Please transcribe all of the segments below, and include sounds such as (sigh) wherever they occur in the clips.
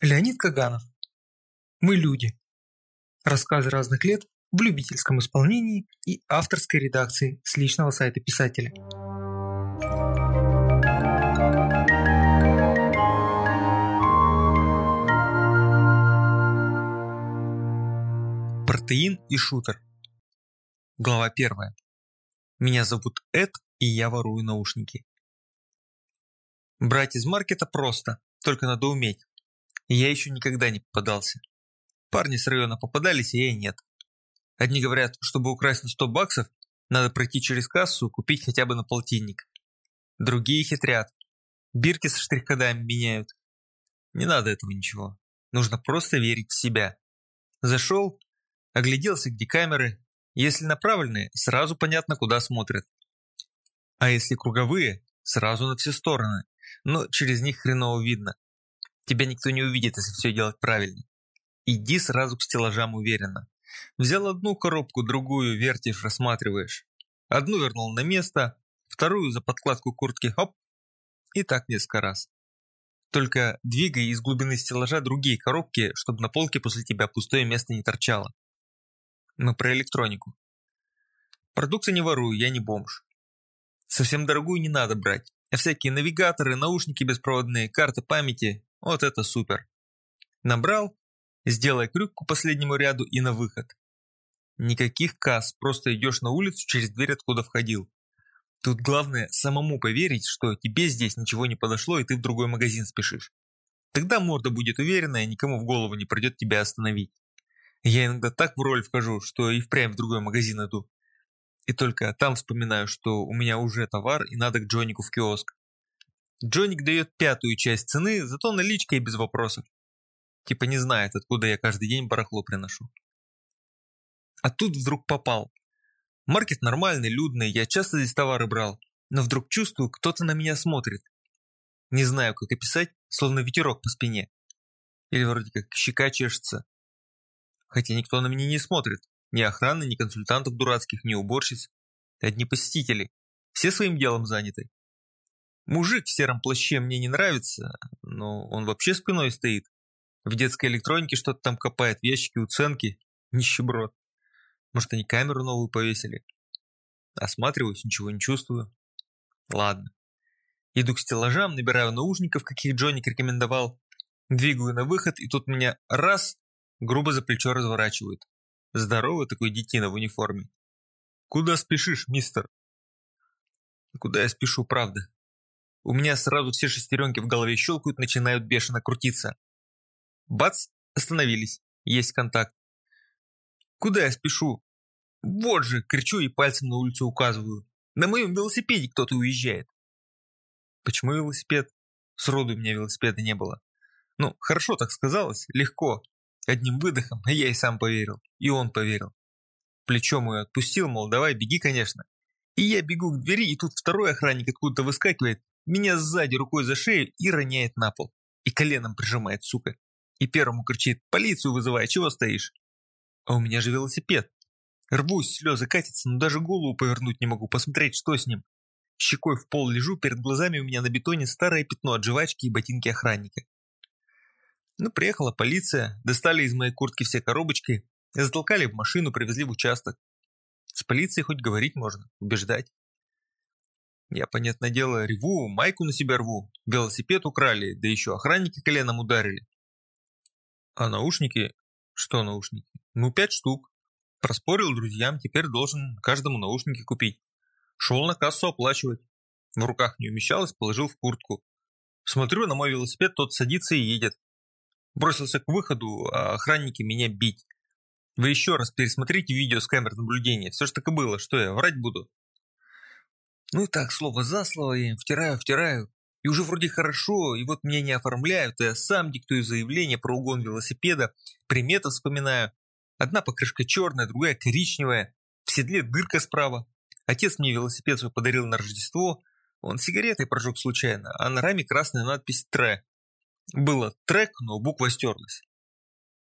Леонид Каганов. Мы люди. Рассказы разных лет в любительском исполнении и авторской редакции с личного сайта писателя. Протеин и шутер. Глава первая. Меня зовут Эд, и я ворую наушники. Брать из маркета просто, только надо уметь. Я еще никогда не попадался. Парни с района попадались, а я нет. Одни говорят, чтобы украсть на 100 баксов, надо пройти через кассу и купить хотя бы на полтинник. Другие хитрят. Бирки со штрих-кодами меняют. Не надо этого ничего. Нужно просто верить в себя. Зашел, огляделся, где камеры. Если направленные, сразу понятно, куда смотрят. А если круговые, сразу на все стороны. Но через них хреново видно. Тебя никто не увидит, если все делать правильно. Иди сразу к стеллажам уверенно. Взял одну коробку, другую вертишь, рассматриваешь. Одну вернул на место, вторую за подкладку куртки, хоп, и так несколько раз. Только двигай из глубины стеллажа другие коробки, чтобы на полке после тебя пустое место не торчало. Мы про электронику. Продукты не ворую, я не бомж. Совсем дорогую не надо брать. А всякие навигаторы, наушники беспроводные, карты памяти вот это супер. Набрал, сделай крюк к последнему ряду и на выход. Никаких касс, просто идешь на улицу через дверь, откуда входил. Тут главное самому поверить, что тебе здесь ничего не подошло и ты в другой магазин спешишь. Тогда морда будет уверенная, никому в голову не придет тебя остановить. Я иногда так в роль вхожу, что и впрямь в другой магазин иду. И только там вспоминаю, что у меня уже товар и надо к Джонику в киоск. Джоник дает пятую часть цены, зато наличка и без вопросов. Типа не знает, откуда я каждый день барахло приношу. А тут вдруг попал. Маркет нормальный, людный, я часто здесь товары брал, но вдруг чувствую, кто-то на меня смотрит. Не знаю, как описать, словно ветерок по спине. Или вроде как щека чешется. Хотя никто на меня не смотрит. Ни охраны, ни консультантов дурацких, ни уборщиц. Одни посетители. Все своим делом заняты. Мужик в сером плаще мне не нравится, но он вообще спиной стоит. В детской электронике что-то там копает, в ящике уценки. Нищеброд. Может, они камеру новую повесили? Осматриваюсь, ничего не чувствую. Ладно. Иду к стеллажам, набираю наушников, каких Джоник рекомендовал. Двигаю на выход, и тут меня раз, грубо за плечо разворачивают. Здоровый такой детина в униформе. «Куда спешишь, мистер?» «Куда я спешу, правда?» У меня сразу все шестеренки в голове щелкают, начинают бешено крутиться. Бац, остановились. Есть контакт. Куда я спешу? Вот же, кричу и пальцем на улицу указываю. На моем велосипеде кто-то уезжает. Почему велосипед? Сроду у меня велосипеда не было. Ну, хорошо так сказалось, легко. Одним выдохом, а я и сам поверил. И он поверил. Плечо мое отпустил, мол, давай, беги, конечно. И я бегу к двери, и тут второй охранник откуда-то выскакивает, меня сзади рукой за шею и роняет на пол. И коленом прижимает, сука. И первому кричит «Полицию вызывай, чего стоишь?» А у меня же велосипед. Рвусь, слезы катятся, но даже голову повернуть не могу, посмотреть, что с ним. Щекой в пол лежу, перед глазами у меня на бетоне старое пятно от жвачки и ботинки охранника. Ну, приехала полиция, достали из моей куртки все коробочки, затолкали в машину, привезли в участок. С полицией хоть говорить можно, убеждать. Я, понятное дело, реву, майку на себя рву, велосипед украли, да еще охранники коленом ударили. А наушники? Что наушники? Ну, пять штук. Проспорил друзьям, теперь должен каждому наушники купить. Шел на кассу оплачивать. В руках не умещалось, положил в куртку. Смотрю на мой велосипед, тот садится и едет. Бросился к выходу, а охранники меня бить. Вы еще раз пересмотрите видео с камер наблюдения. Все ж так и было, что я, врать буду? Ну и так, слово за слово я им втираю, втираю. И уже вроде хорошо, и вот меня не оформляют, и я сам диктую заявление про угон велосипеда, приметы вспоминаю. Одна покрышка черная, другая коричневая, в седле дырка справа. Отец мне велосипед свой подарил на Рождество, он сигаретой прожег случайно, а на раме красная надпись «Тре». Было «Трек», но буква стерлась.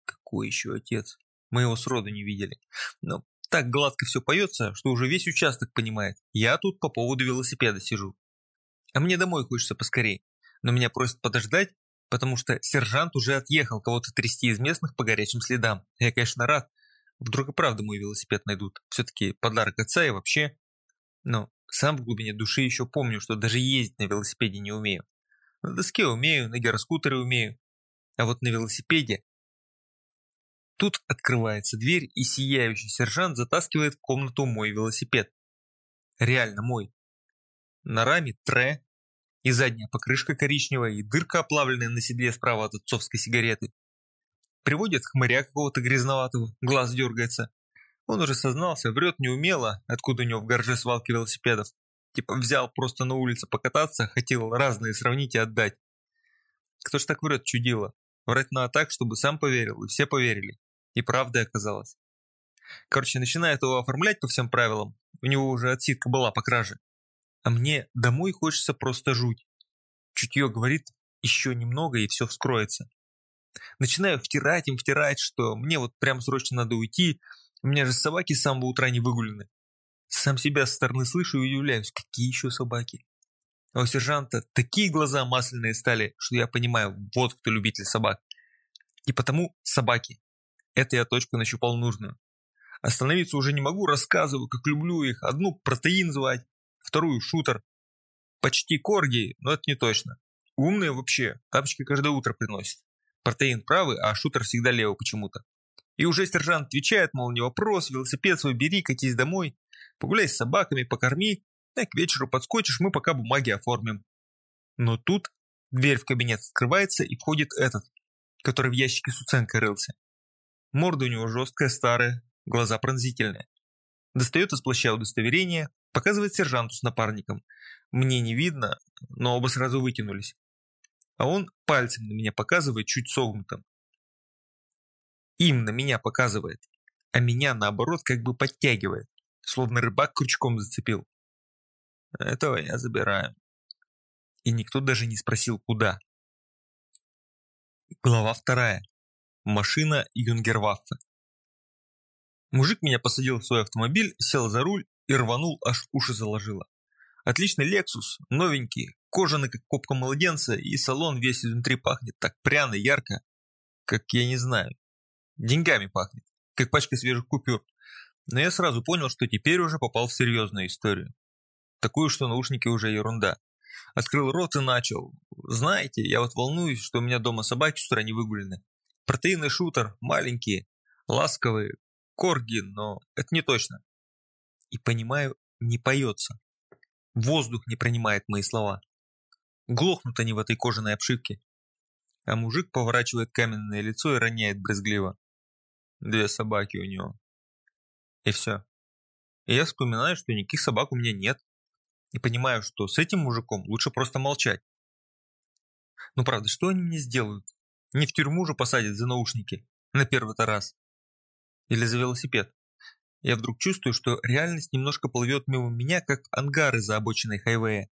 Какой еще отец? Мы его сроду не видели. Но так гладко все поется, что уже весь участок понимает. Я тут по поводу велосипеда сижу. А мне домой хочется поскорей. Но меня просят подождать, потому что сержант уже отъехал кого-то трясти из местных по горячим следам. Я, конечно, рад. Вдруг и правда мой велосипед найдут. Все-таки подарок отца и вообще. Но сам в глубине души еще помню, что даже ездить на велосипеде не умею. На доске умею, на гироскутере умею. А вот на велосипеде... Тут открывается дверь, и сияющий сержант затаскивает в комнату мой велосипед. Реально мой. На раме тре, и задняя покрышка коричневая, и дырка оплавленная на седле справа от отцовской сигареты. Приводит хмыря какого-то грязноватого, глаз дергается. Он уже сознался, врет неумело, откуда у него в гараже свалки велосипедов. Типа взял просто на улице покататься, хотел разные сравнить и отдать. Кто ж так врет, чудило? Врать надо так, чтобы сам поверил, и все поверили. И правда оказалось. Короче, начинает его оформлять по всем правилам. У него уже отсидка была по краже. А мне домой хочется просто жуть. Чутье говорит, еще немного и все вскроется. Начинаю втирать им, втирать, что мне вот прям срочно надо уйти, у меня же собаки с самого утра не выгулены. Сам себя со стороны слышу и удивляюсь, какие еще собаки. А у сержанта такие глаза масляные стали, что я понимаю, вот кто любитель собак. И потому собаки. Это я точку нащупал нужную. Остановиться уже не могу, рассказываю, как люблю их. Одну протеин звать, вторую шутер. Почти корги, но это не точно. Умные вообще, тапочки каждое утро приносят. Протеин правый, а шутер всегда левый почему-то. И уже сержант отвечает, мол, не вопрос, велосипед свой бери, катись домой, погуляй с собаками, покорми, а к вечеру подскочишь, мы пока бумаги оформим. Но тут дверь в кабинет открывается и входит этот, который в ящике с уценкой рылся. Морда у него жесткая, старая, глаза пронзительные. Достает из плаща удостоверение, показывает сержанту с напарником. Мне не видно, но оба сразу вытянулись. А он пальцем на меня показывает, чуть согнутым. Им на меня показывает, а меня наоборот как бы подтягивает, словно рыбак крючком зацепил. Этого я забираю. И никто даже не спросил, куда. Глава вторая. Машина Юнгерваффе. Мужик меня посадил в свой автомобиль, сел за руль и рванул, аж уши заложило. Отличный Lexus, новенький, кожаный, как копка младенца, и салон весь изнутри пахнет так пряно, ярко, как я не знаю. Деньгами пахнет, как пачка свежих купюр. Но я сразу понял, что теперь уже попал в серьезную историю. Такую, что наушники уже ерунда. Открыл рот и начал. Знаете, я вот волнуюсь, что у меня дома собаки с утра не выгулены. Протеинный шутер, маленькие, ласковые, корги, но это не точно. И понимаю, не поется. Воздух не принимает мои слова. Глохнут они в этой кожаной обшивке. А мужик поворачивает каменное лицо и роняет брезгливо. Две собаки у него. И все. И я вспоминаю, что никаких собак у меня нет. И понимаю, что с этим мужиком лучше просто молчать. Ну правда, что они мне сделают? Не в тюрьму же посадят за наушники. На первый-то раз. Или за велосипед. Я вдруг чувствую, что реальность немножко плывет мимо меня, как ангары за обочиной хайвея.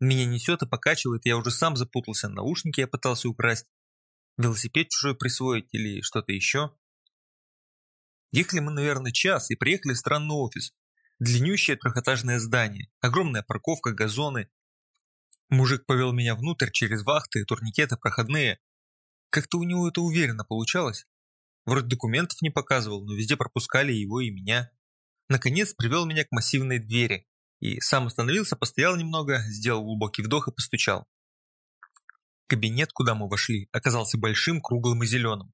Меня несет и покачивает, я уже сам запутался, наушники я пытался украсть. Велосипед чужой присвоить или что-то еще. Ехали мы, наверное, час и приехали в странный офис. Длиннющее трехэтажное здание, огромная парковка, газоны. Мужик повел меня внутрь через вахты, турникеты, проходные. Как-то у него это уверенно получалось. Вроде документов не показывал, но везде пропускали его и меня. Наконец привел меня к массивной двери. И сам остановился, постоял немного, сделал глубокий вдох и постучал. Кабинет, куда мы вошли, оказался большим, круглым и зеленым.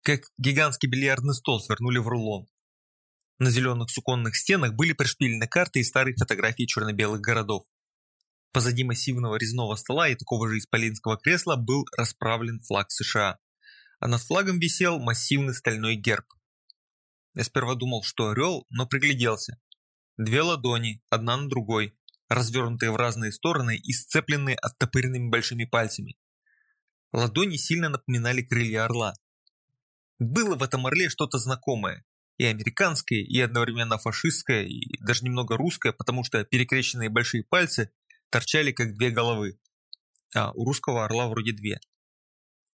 Как гигантский бильярдный стол свернули в рулон. На зеленых суконных стенах были пришпилены карты и старые фотографии черно-белых городов. Позади массивного резного стола и такого же исполинского кресла был расправлен флаг США а над флагом висел массивный стальной герб. Я сперва думал, что орел, но пригляделся. Две ладони, одна на другой, развернутые в разные стороны и сцепленные оттопыренными большими пальцами. Ладони сильно напоминали крылья орла. Было в этом орле что-то знакомое. И американское, и одновременно фашистское, и даже немного русское, потому что перекрещенные большие пальцы торчали как две головы. А у русского орла вроде две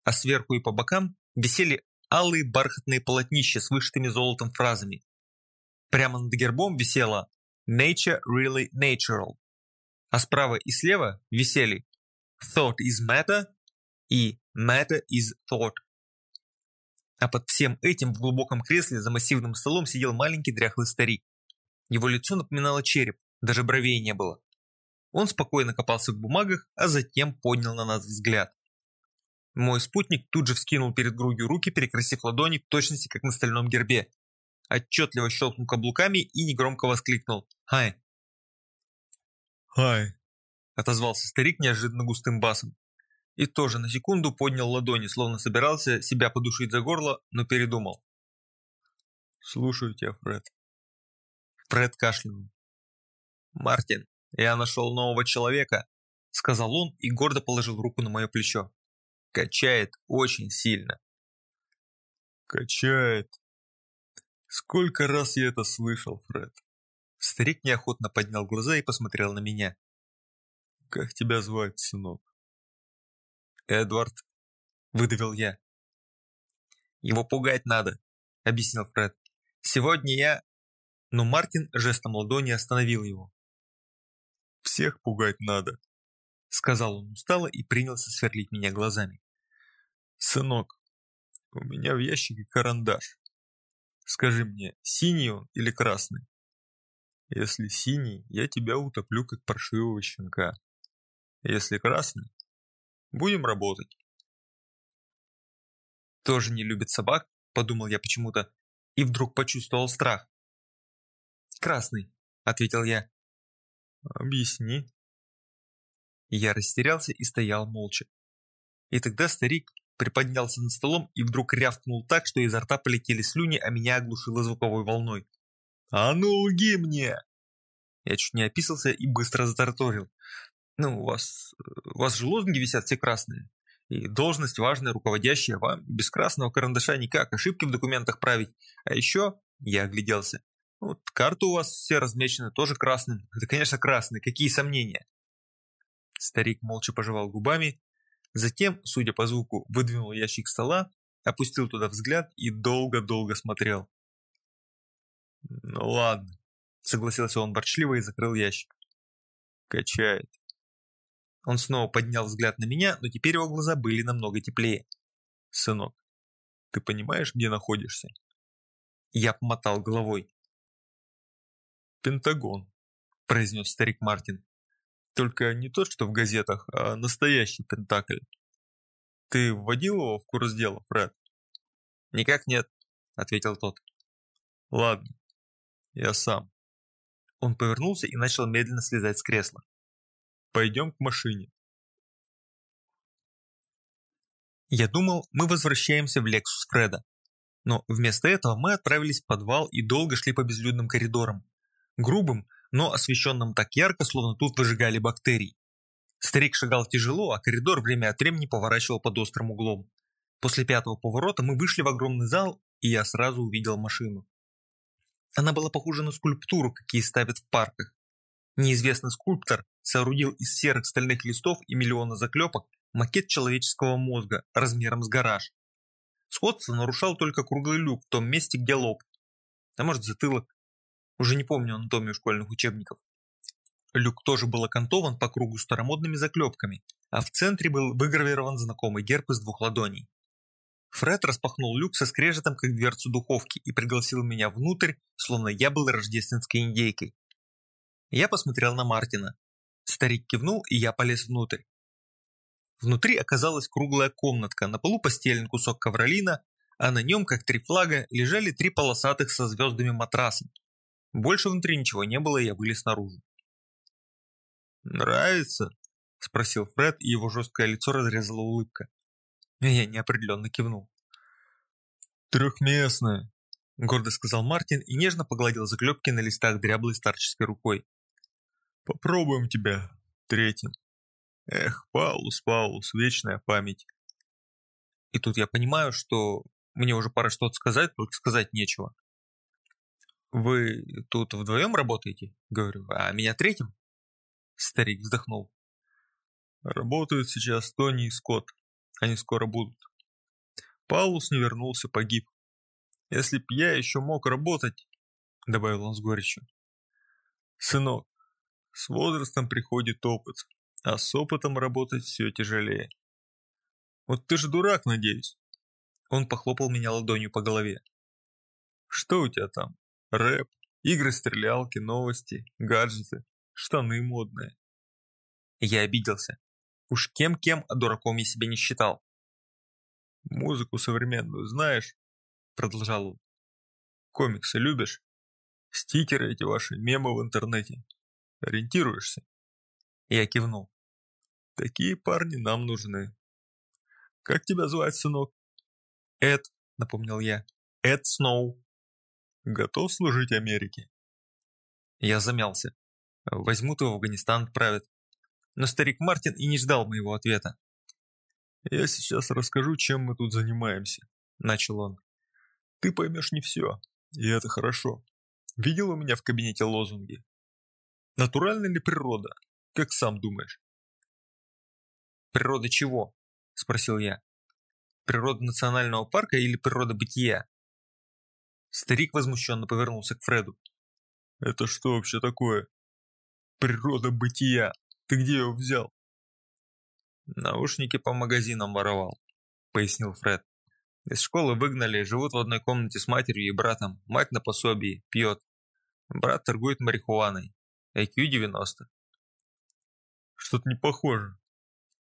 а сверху и по бокам висели алые бархатные полотнища с вышитыми золотом фразами. Прямо над гербом висело «Nature really natural», а справа и слева висели «Thought is matter», и matter is thought. А под всем этим в глубоком кресле за массивным столом сидел маленький дряхлый старик. Его лицо напоминало череп, даже бровей не было. Он спокойно копался в бумагах, а затем поднял на нас взгляд. Мой спутник тут же вскинул перед грудью руки, перекрасив ладони в точности, как на стальном гербе. Отчетливо щелкнул каблуками и негромко воскликнул «Хай!». «Хай!» – отозвался старик неожиданно густым басом. И тоже на секунду поднял ладони, словно собирался себя подушить за горло, но передумал. «Слушаю тебя, Фред». Фред кашлянул. «Мартин, я нашел нового человека», — сказал он и гордо положил руку на мое плечо. «Качает очень сильно». «Качает. Сколько раз я это слышал, Фред?» Старик неохотно поднял глаза и посмотрел на меня. «Как тебя звать, сынок?» «Эдвард», — выдавил я. «Его пугать надо», — объяснил Фред. «Сегодня я...» Но Мартин жестом ладони остановил его. «Всех пугать надо», — сказал он устало и принялся сверлить меня глазами. «Сынок, у меня в ящике карандаш. Скажи мне, синий он или красный? Если синий, я тебя утоплю, как паршивого щенка. Если красный, будем работать». «Тоже не любит собак?» – подумал я почему-то, и вдруг почувствовал страх. «Красный», – ответил я. «Объясни». Я растерялся и стоял молча. И тогда старик приподнялся над столом и вдруг рявкнул так, что изо рта полетели слюни, а меня оглушило звуковой волной. «А ну, лги мне!» Я чуть не описался и быстро затарторил. «Ну, у вас, у вас же лозунги висят все красные. И должность важная, руководящая, вам без красного карандаша никак, ошибки в документах править. А еще, я огляделся, вот карты у вас все размечены тоже красным. Это, конечно, красный, какие сомнения?» Старик молча пожевал губами, затем, судя по звуку, выдвинул ящик стола, опустил туда взгляд и долго-долго смотрел. «Ну ладно», — согласился он борчливо и закрыл ящик. «Качает». Он снова поднял взгляд на меня, но теперь его глаза были намного теплее. «Сынок, ты понимаешь, где находишься?» Я помотал головой. «Пентагон», — произнес старик Мартин. «Только не тот, что в газетах, а настоящий Пентакль. Ты вводил его в курс дела, Фред?» «Никак нет», — ответил тот. «Ладно, я сам». Он повернулся и начал медленно слезать с кресла. «Пойдем к машине». Я думал, мы возвращаемся в Лексус Фреда. Но вместо этого мы отправились в подвал и долго шли по безлюдным коридорам грубым, но освещенным так ярко, словно тут выжигали бактерий. Старик шагал тяжело, а коридор время от времени поворачивал под острым углом. После пятого поворота мы вышли в огромный зал, и я сразу увидел машину. Она была похожа на скульптуру, какие ставят в парках. Неизвестный скульптор соорудил из серых стальных листов и миллиона заклепок макет человеческого мозга размером с гараж. Сходство нарушал только круглый люк в том месте, где лоб. А может затылок. Уже не помню анатомию школьных учебников. Люк тоже был окантован по кругу старомодными заклепками, а в центре был выгравирован знакомый герб из двух ладоней. Фред распахнул люк со скрежетом, как дверцу духовки, и пригласил меня внутрь, словно я был рождественской индейкой. Я посмотрел на Мартина. Старик кивнул, и я полез внутрь. Внутри оказалась круглая комнатка, на полу постелен кусок ковролина, а на нем, как три флага, лежали три полосатых со звездами матраса, больше внутри ничего не было, и я вылез наружу. «Нравится?» – спросил Фред, и его жесткое лицо разрезала улыбка. Я неопределенно кивнул. «Трехместная», – гордо сказал Мартин и нежно погладил заклепки на листах дряблой старческой рукой. «Попробуем тебя третьим. Эх, Паулус, Паулус, вечная память». И тут я понимаю, что мне уже пора что-то сказать, только сказать нечего. «Вы тут вдвоем работаете?» Говорю, «А меня третьим?» Старик вздохнул. «Работают сейчас Тони и Скотт. Они скоро будут. Паулус не вернулся, погиб. Если б я еще мог работать, — добавил он с горечью. Сынок, с возрастом приходит опыт, а с опытом работать все тяжелее. Вот ты же дурак, надеюсь. Он похлопал меня ладонью по голове. Что у тебя там? Рэп, игры-стрелялки, новости, гаджеты, штаны модные. Я обиделся. Уж кем-кем, а дураком я себя не считал. «Музыку современную знаешь?» Продолжал он. «Комиксы любишь? Стикеры эти ваши, мемы в интернете. Ориентируешься?» Я кивнул. «Такие парни нам нужны. Как тебя звать, сынок?» «Эд», напомнил я. «Эд Сноу». «Готов служить Америке?» Я замялся. Возьмут его в Афганистан, отправят. Но старик Мартин и не ждал моего ответа. «Я сейчас расскажу, чем мы тут занимаемся», — начал он. «Ты поймешь не все, и это хорошо. Видел у меня в кабинете лозунги? Натуральная ли природа? Как сам думаешь?» «Природа чего?» — спросил я. «Природа национального парка или природа бытия?» Старик возмущенно повернулся к Фреду. «Это что вообще такое? Природа бытия. Ты где его взял?» «Наушники по магазинам воровал», — пояснил Фред. «Из школы выгнали, живут в одной комнате с матерью и братом. Мать на пособии, пьет. Брат торгует марихуаной. IQ 90». «Что-то не похоже.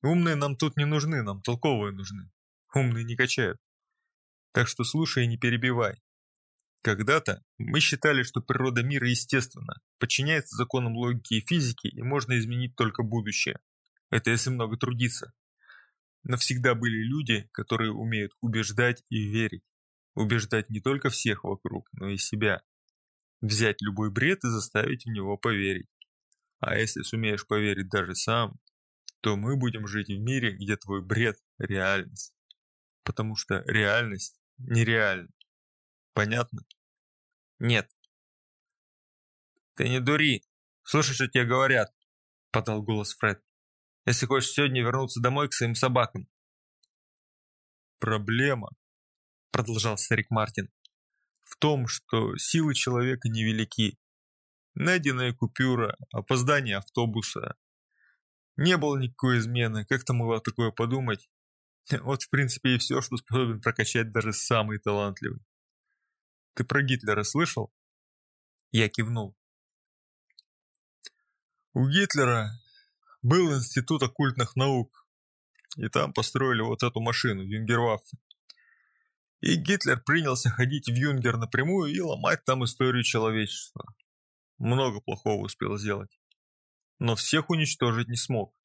Умные нам тут не нужны, нам толковые нужны. Умные не качают. Так что слушай и не перебивай. Когда-то мы считали, что природа мира естественна, подчиняется законам логики и физики и можно изменить только будущее. Это если много трудиться. Но всегда были люди, которые умеют убеждать и верить. Убеждать не только всех вокруг, но и себя. Взять любой бред и заставить в него поверить. А если сумеешь поверить даже сам, то мы будем жить в мире, где твой бред – реальность. Потому что реальность нереальна. Понятно? Нет. Ты не дури. Слушай, что тебе говорят, подал голос Фред если хочешь сегодня вернуться домой к своим собакам. Проблема, продолжал старик Мартин, в том, что силы человека невелики. Найденная купюра, опоздание автобуса. Не было никакой измены, как-то могло такое подумать. (laughs) Вот, в принципе, и все, что способен прокачать даже самый талантливый. Ты про Гитлера слышал? Я кивнул. У Гитлера был институт оккультных наук, и там построили вот эту машину, Юнгерваффе. И Гитлер принялся ходить в Юнгер напрямую и ломать там историю человечества. Много плохого успел сделать. Но всех уничтожить не смог.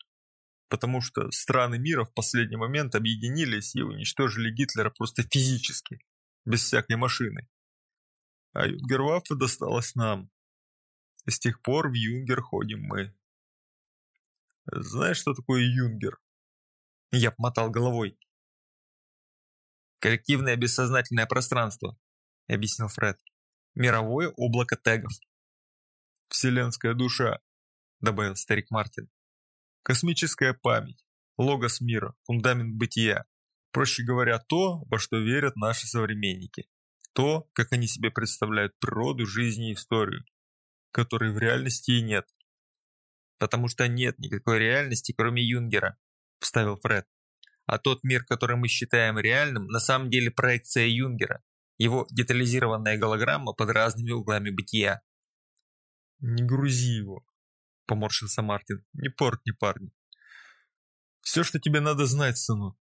Потому что страны мира в последний момент объединились и уничтожили Гитлера просто физически, без всякой машины. А Юнгерваффе досталось нам. С тех пор в Юнгер ходим мы. Знаешь, что такое юнгер? Я помотал головой. Коллективное бессознательное пространство, объяснил Фред. Мировое облако тегов. Вселенская душа, добавил старик Мартин. Космическая память, логос мира, фундамент бытия. Проще говоря, то, во что верят наши современники. То, как они себе представляют природу, жизнь и историю, которой в реальности и нет потому что нет никакой реальности, кроме Юнгера», – вставил Фред. «А тот мир, который мы считаем реальным, на самом деле проекция Юнгера, его детализированная голограмма под разными углами бытия». «Не грузи его», – поморщился Мартин. «Не портни парни. Все, что тебе надо знать, сынок.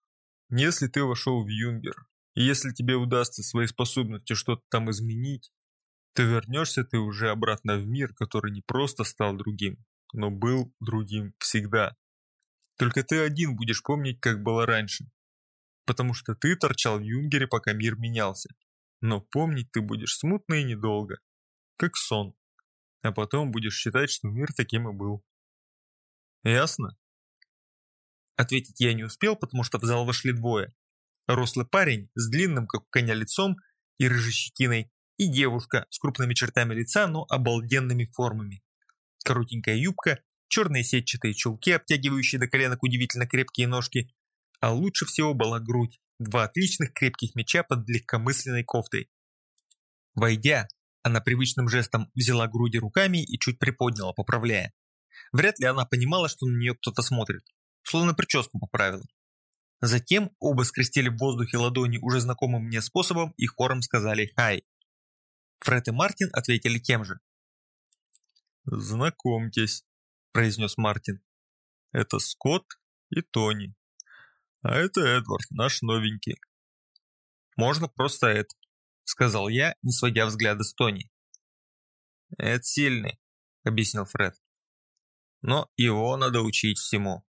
Если ты вошел в Юнгер, и если тебе удастся своей способностью что-то там изменить, то вернешься ты уже обратно в мир, который не просто стал другим, но был другим всегда. Только ты один будешь помнить, как было раньше. Потому что ты торчал в Юнгере, пока мир менялся. Но помнить ты будешь смутно и недолго. Как сон. А потом будешь считать, что мир таким и был. Ясно? Ответить я не успел, потому что в зал вошли двое. Рослый парень с длинным, как у коня, лицом и рыжей щетиной, и девушка с крупными чертами лица, но обалденными формами коротенькая юбка, черные сетчатые чулки, обтягивающие до коленок удивительно крепкие ножки, а лучше всего была грудь, два отличных крепких меча под легкомысленной кофтой. Войдя, она привычным жестом взяла груди руками и чуть приподняла, поправляя. Вряд ли она понимала, что на нее кто-то смотрит, словно прическу поправила. Затем оба скрестили в воздухе ладони уже знакомым мне способом и хором сказали «Хай». Фред и Мартин ответили тем же. «Знакомьтесь», – произнес Мартин. «Это Скотт и Тони. А это Эдвард, наш новенький». «Можно просто Эд», – сказал я, не сводя взгляда с Тони. «Эд сильный», – объяснил Фред. «Но его надо учить всему».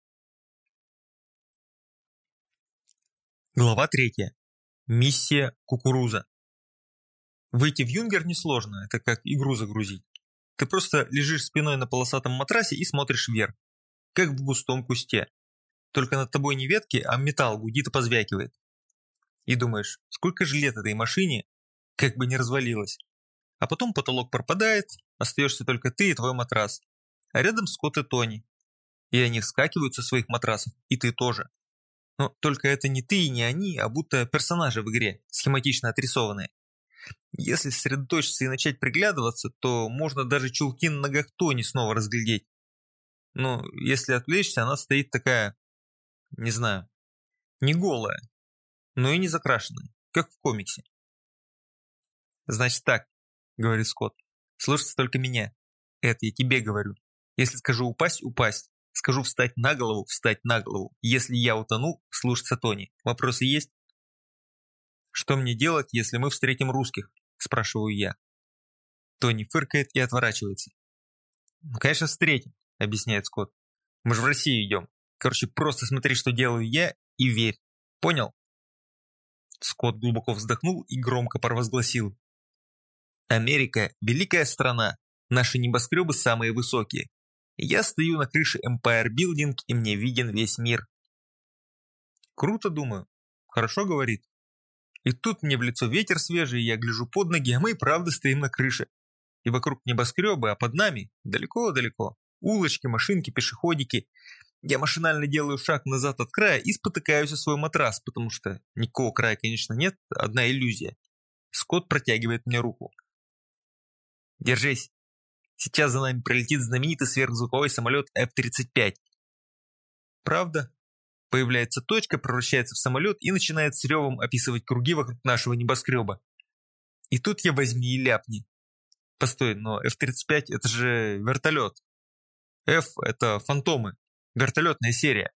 Глава третья. Миссия кукуруза. Выйти в юнгер несложно, это как игру загрузить. Ты просто лежишь спиной на полосатом матрасе и смотришь вверх, как в густом кусте. Только над тобой не ветки, а металл гудит и позвякивает. И думаешь, сколько же лет этой машине, как бы не развалилась. А потом потолок пропадает, остаешься только ты и твой матрас. А рядом Скотт и Тони. И они вскакивают со своих матрасов, и ты тоже. Но только это не ты и не они, а будто персонажи в игре, схематично отрисованные. Если сосредоточиться и начать приглядываться, то можно даже чулки на ногах Тони снова разглядеть. Но если отвлечься, она стоит такая, не знаю, не голая, но и не закрашенная, как в комиксе. «Значит так», — говорит Скотт, — «слушайте только меня. Это я тебе говорю. Если скажу упасть, упасть. Скажу встать на голову, встать на голову. Если я утону, слушаться Тони. Вопросы есть? Что мне делать, если мы встретим русских? Спрашиваю я. Тони фыркает и отворачивается. Ну, конечно, встретим, объясняет Скотт. Мы же в Россию идем. Короче, просто смотри, что делаю я, и верь. Понял? Скотт глубоко вздохнул и громко провозгласил. Америка – великая страна. Наши небоскребы самые высокие. Я стою на крыше Empire Building, и мне виден весь мир. Круто, думаю. Хорошо говорит. И тут мне в лицо ветер свежий, я гляжу под ноги, а мы и правда стоим на крыше. И вокруг небоскребы, а под нами, далеко-далеко, улочки, машинки, пешеходики. Я машинально делаю шаг назад от края и спотыкаюсь о свой матрас, потому что никакого края, конечно, нет, одна иллюзия. Скотт протягивает мне руку. «Держись!» Сейчас за нами пролетит знаменитый сверхзвуковой самолет F-35. Правда? Появляется точка, превращается в самолет и начинает с ревом описывать круги вокруг нашего небоскреба. И тут я возьми и ляпни. Постой, но F-35 это же вертолет. F это фантомы. Вертолетная серия.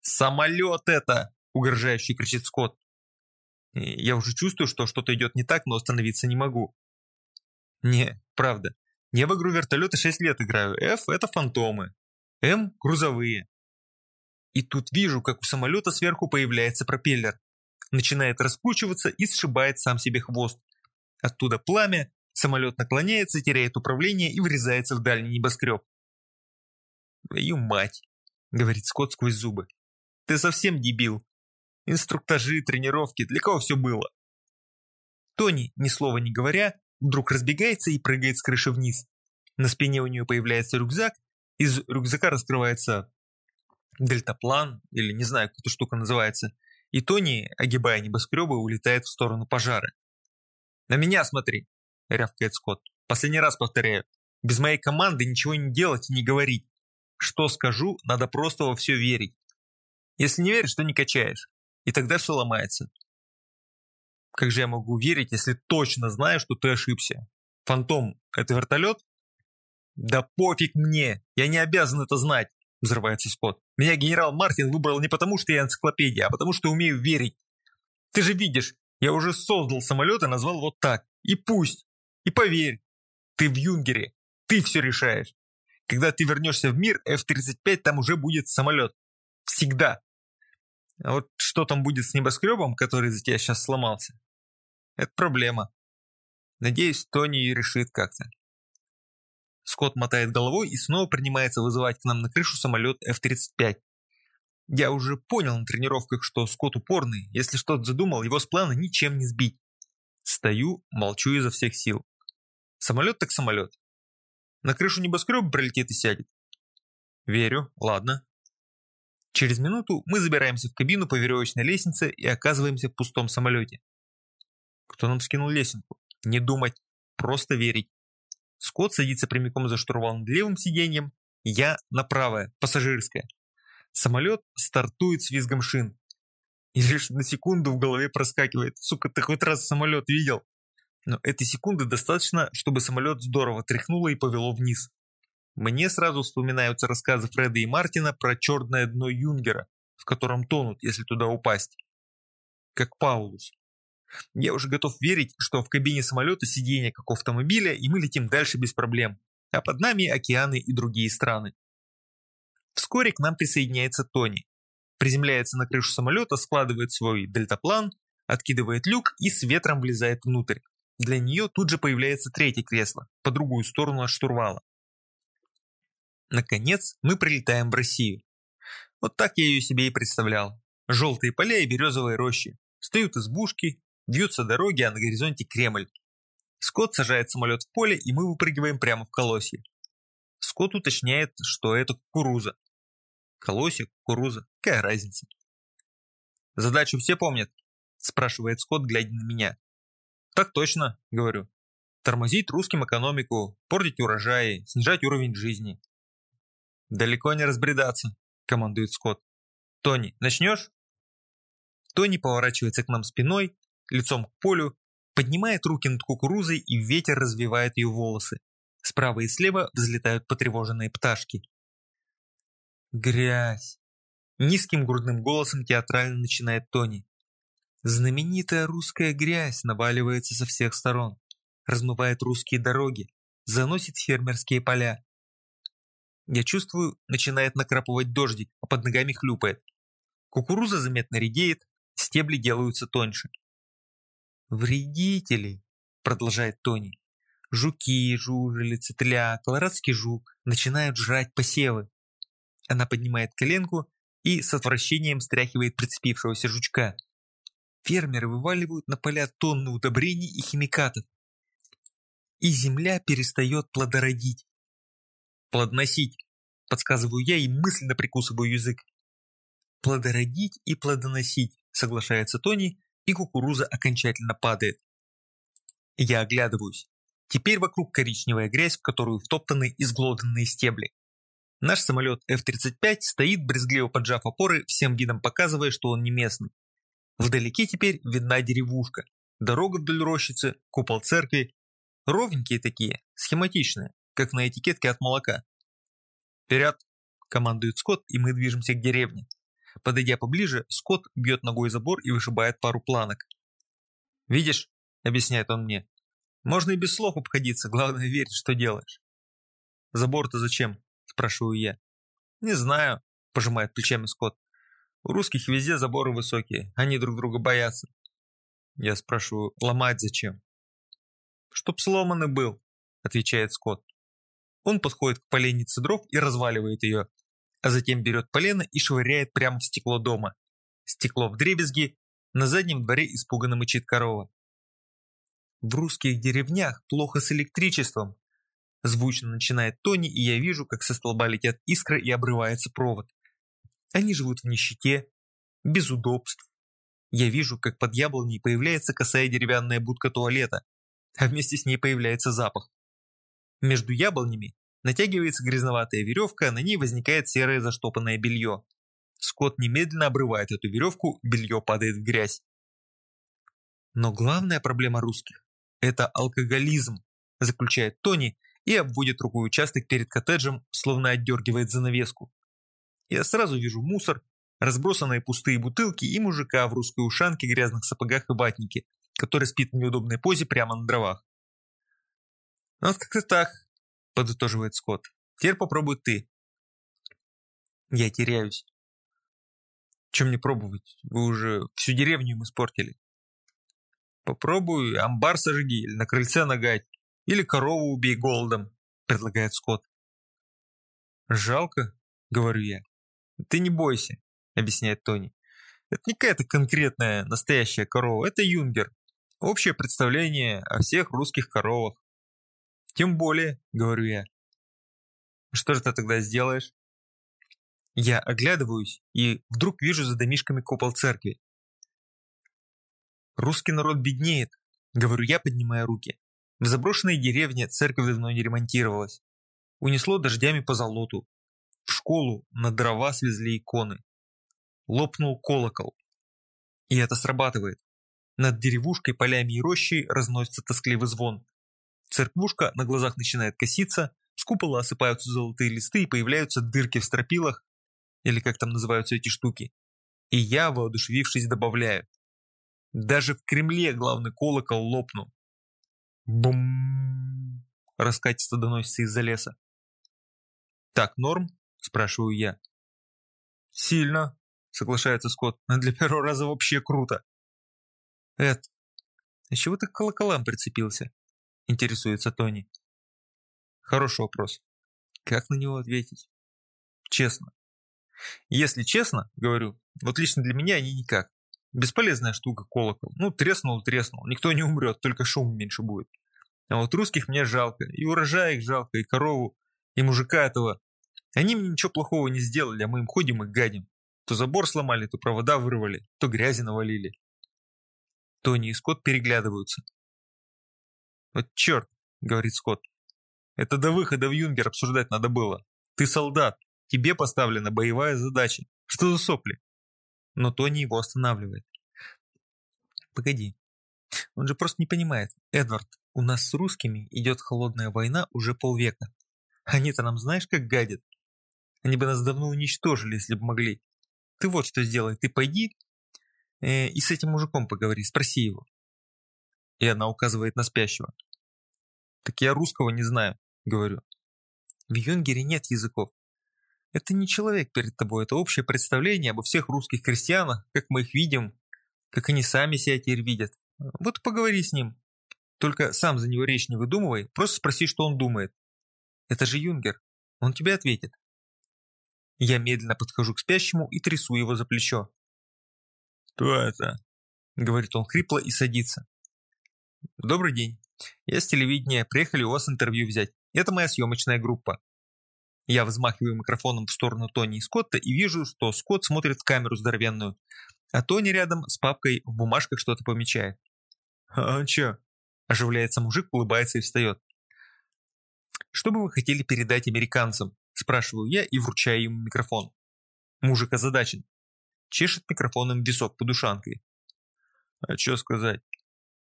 Самолет это! Угрожающе кричит Скотт. Я уже чувствую, что что-то идет не так, но остановиться не могу. Не, правда. Я в игру вертолеты 6 лет играю. F – это фантомы. М – грузовые. И тут вижу, как у самолета сверху появляется пропеллер. Начинает раскручиваться и сшибает сам себе хвост. Оттуда пламя, самолет наклоняется, теряет управление и врезается в дальний небоскреб. «Твою мать!» – говорит Скотт сквозь зубы. «Ты совсем дебил. Инструктажи, тренировки, для кого все было?» Тони, ни слова не говоря, вдруг разбегается и прыгает с крыши вниз. На спине у нее появляется рюкзак, из рюкзака раскрывается дельтаплан, или не знаю, как эта штука называется, и Тони, огибая небоскребы, улетает в сторону пожара. «На меня смотри!» – рявкает Скотт. «Последний раз повторяю. Без моей команды ничего не делать и не говорить. Что скажу, надо просто во все верить. Если не веришь, то не качаешь. И тогда все ломается. Как же я могу верить, если точно знаю, что ты ошибся? Фантом – это вертолет? Да пофиг мне, я не обязан это знать, взрывается Скотт. Меня генерал Мартин выбрал не потому, что я энциклопедия, а потому, что умею верить. Ты же видишь, я уже создал самолет и назвал вот так. И пусть. И поверь, ты в Юнгере, ты все решаешь. Когда ты вернешься в мир, F-35 там уже будет самолет. Всегда. А вот что там будет с небоскребом, который за тебя сейчас сломался? Это проблема. Надеюсь, Тони и решит как-то. Скотт мотает головой и снова принимается вызывать к нам на крышу самолет F-35. Я уже понял на тренировках, что Скотт упорный. Если что-то задумал, его с плана ничем не сбить. Стою, молчу изо всех сил. Самолет так самолет. На крышу небоскреба пролетит и сядет. Верю, ладно. Через минуту мы забираемся в кабину по веревочной лестнице и оказываемся в пустом самолете. Кто нам скинул лесенку? Не думать, просто верить. Скотт садится прямиком за штурвал над левым сиденьем, я на правое, пассажирское. Самолет стартует с визгом шин. И лишь на секунду в голове проскакивает. Сука, ты хоть раз самолет видел? Но этой секунды достаточно, чтобы самолет здорово тряхнуло и повело вниз. Мне сразу вспоминаются рассказы Фреда и Мартина про черное дно Юнгера, в котором тонут, если туда упасть. Как Паулус. Я уже готов верить, что в кабине самолета сиденье как у автомобиля, и мы летим дальше без проблем. А под нами океаны и другие страны. Вскоре к нам присоединяется Тони. Приземляется на крышу самолета, складывает свой дельтаплан, откидывает люк и с ветром влезает внутрь. Для нее тут же появляется третье кресло, по другую сторону от штурвала. Наконец, мы прилетаем в Россию. Вот так я ее себе и представлял. Желтые поля и березовые рощи. Стоят избушки, вьются дороги, а на горизонте Кремль. Скотт сажает самолет в поле, и мы выпрыгиваем прямо в колосье. Скотт уточняет, что это кукуруза. Колосье, кукуруза, какая разница? Задачу все помнят? Спрашивает Скотт, глядя на меня. Так точно, говорю. Тормозить русским экономику, портить урожаи, снижать уровень жизни. Далеко не разбредаться, командует Скотт. Тони, начнешь? Тони поворачивается к нам спиной, лицом к полю, поднимает руки над кукурузой и ветер развивает ее волосы. Справа и слева взлетают потревоженные пташки. Грязь. Низким грудным голосом театрально начинает Тони. Знаменитая русская грязь наваливается со всех сторон, размывает русские дороги, заносит фермерские поля. Я чувствую, начинает накрапывать дождик, а под ногами хлюпает. Кукуруза заметно редеет, стебли делаются тоньше. «Вредители!» – продолжает Тони. «Жуки, жужелицы, тля, колорадский жук начинают жрать посевы». Она поднимает коленку и с отвращением стряхивает прицепившегося жучка. Фермеры вываливают на поля тонны удобрений и химикатов. И земля перестает плодородить. Плодносить, подсказываю я и мысленно прикусываю язык. Плодородить и плодоносить, соглашается Тони, и кукуруза окончательно падает. Я оглядываюсь. Теперь вокруг коричневая грязь, в которую втоптаны изглоданные стебли. Наш самолет F-35 стоит, брезгливо поджав опоры, всем видом показывая, что он не местный. Вдалеке теперь видна деревушка, дорога вдоль рощицы, купол церкви. Ровненькие такие, схематичные, как на этикетке от молока. «Вперед!» – командует Скотт, и мы движемся к деревне. Подойдя поближе, Скотт бьет ногой забор и вышибает пару планок. «Видишь?» – объясняет он мне. «Можно и без слов обходиться, главное верить, что делаешь». «Забор-то зачем?» – спрашиваю я. «Не знаю», – пожимает плечами Скотт. У русских везде заборы высокие, они друг друга боятся. Я спрашиваю, ломать зачем? Чтоб сломанный был, отвечает Скотт. Он подходит к поленнице дров и разваливает ее, а затем берет полено и швыряет прямо в стекло дома. Стекло в дребезги, на заднем дворе испуганно мычит корова. В русских деревнях плохо с электричеством. Звучно начинает Тони, и я вижу, как со столба летят искры и обрывается провод. Они живут в нищете, без удобств. Я вижу, как под яблоней появляется косая деревянная будка туалета, а вместе с ней появляется запах. Между яблонями натягивается грязноватая веревка, на ней возникает серое заштопанное белье. Скотт немедленно обрывает эту веревку, белье падает в грязь. Но главная проблема русских – это алкоголизм, заключает Тони и обводит рукой участок перед коттеджем, словно отдергивает занавеску. Я сразу вижу мусор, разбросанные пустые бутылки и мужика в русской ушанке, грязных сапогах и ватнике, который спит в неудобной позе прямо на дровах. «Ну, «Вот как-то так», – подытоживает Скотт. «Теперь попробуй ты». Я теряюсь. Чем мне пробовать? Вы уже всю деревню им испортили. Попробуй амбар сожги или на крыльце нагать, или корову убей голодом, предлагает Скотт. Жалко, говорю я. «Ты не бойся», — объясняет Тони. «Это не какая-то конкретная настоящая корова, это юнгер. Общее представление о всех русских коровах». «Тем более», — говорю я. «Что же ты тогда сделаешь?» Я оглядываюсь и вдруг вижу за домишками купол церкви. «Русский народ беднеет», — говорю я, поднимая руки. В заброшенной деревне церковь давно не ремонтировалась. Унесло дождями по золоту, в школу на дрова свезли иконы. Лопнул колокол. И это срабатывает. Над деревушкой, полями и рощей разносится тоскливый звон. Церквушка на глазах начинает коситься, с купола осыпаются золотые листы и появляются дырки в стропилах, или как там называются эти штуки. И я, воодушевившись, добавляю. Даже в Кремле главный колокол лопнул. Бум! Раскатисто доносится из-за леса. «Так, норм?» – спрашиваю я. «Сильно», – соглашается Скотт. «Но для первого раза вообще круто». «Эд, а чего ты к колоколам прицепился?» – интересуется Тони. Хороший вопрос. Как на него ответить? Честно. Если честно, говорю, вот лично для меня они никак. Бесполезная штука колокол. Ну, треснул, треснул. Никто не умрет, только шум меньше будет. А вот русских мне жалко. И урожая их жалко, и корову, и мужика этого. Они мне ничего плохого не сделали, а мы им ходим и гадим. То забор сломали, то провода вырвали, то грязи навалили. Тони и Скотт переглядываются. «Вот черт», — говорит Скотт. «Это до выхода в Юнгер обсуждать надо было. Ты солдат, тебе поставлена боевая задача. Что за сопли?» Но Тони его останавливает. «Погоди, он же просто не понимает. Эдвард, у нас с русскими идет холодная война уже полвека. Они-то нам знаешь, как гадят? Они бы нас давно уничтожили, если бы могли. Ты вот что сделай, ты пойди э, и с этим мужиком поговори, спроси его. И она указывает на спящего. Так я русского не знаю, говорю. В Юнгере нет языков. Это не человек перед тобой, это общее представление обо всех русских крестьянах, как мы их видим, как они сами себя теперь видят. Вот поговори с ним. Только сам за него речь не выдумывай, просто спроси, что он думает. Это же Юнгер, он тебе ответит. Я медленно подхожу к спящему и трясу его за плечо. «Кто это?» — говорит он хрипло и садится. «Добрый день. Я с телевидения. Приехали у вас интервью взять. Это моя съемочная группа». Я взмахиваю микрофоном в сторону Тони и Скотта и вижу, что Скотт смотрит в камеру здоровенную, а Тони рядом с папкой в бумажках что-то помечает. «А чё?» – оживляется мужик, улыбается и встает. «Что бы вы хотели передать американцам?» Спрашиваю я и вручаю ему микрофон. Мужик озадачен. Чешет микрофоном висок под ушанкой. «А что сказать?»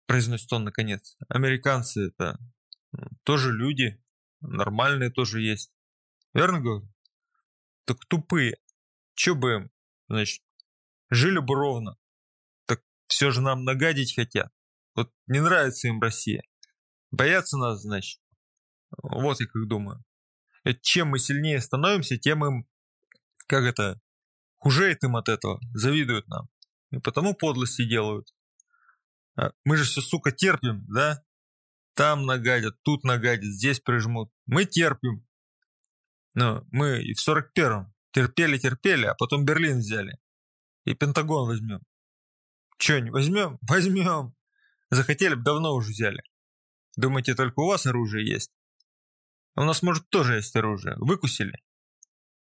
Произносит он наконец. «Американцы это тоже люди. Нормальные тоже есть. Верно говорю?» «Так тупые. Че бы им, значит, жили бы ровно. Так все же нам нагадить хотят. Вот не нравится им Россия. Боятся нас, значит. Вот я как думаю чем мы сильнее становимся, тем им, как это, хужеет им от этого, завидуют нам. И потому подлости делают. А мы же все, сука, терпим, да? Там нагадят, тут нагадят, здесь прижмут. Мы терпим. Но мы и в 41-м терпели-терпели, а потом Берлин взяли. И Пентагон возьмем. Че, не возьмем? (laughs) Возьмем. Захотели бы, давно уже взяли. Думаете, только у вас оружие есть? У нас, может, тоже есть оружие. Выкусили.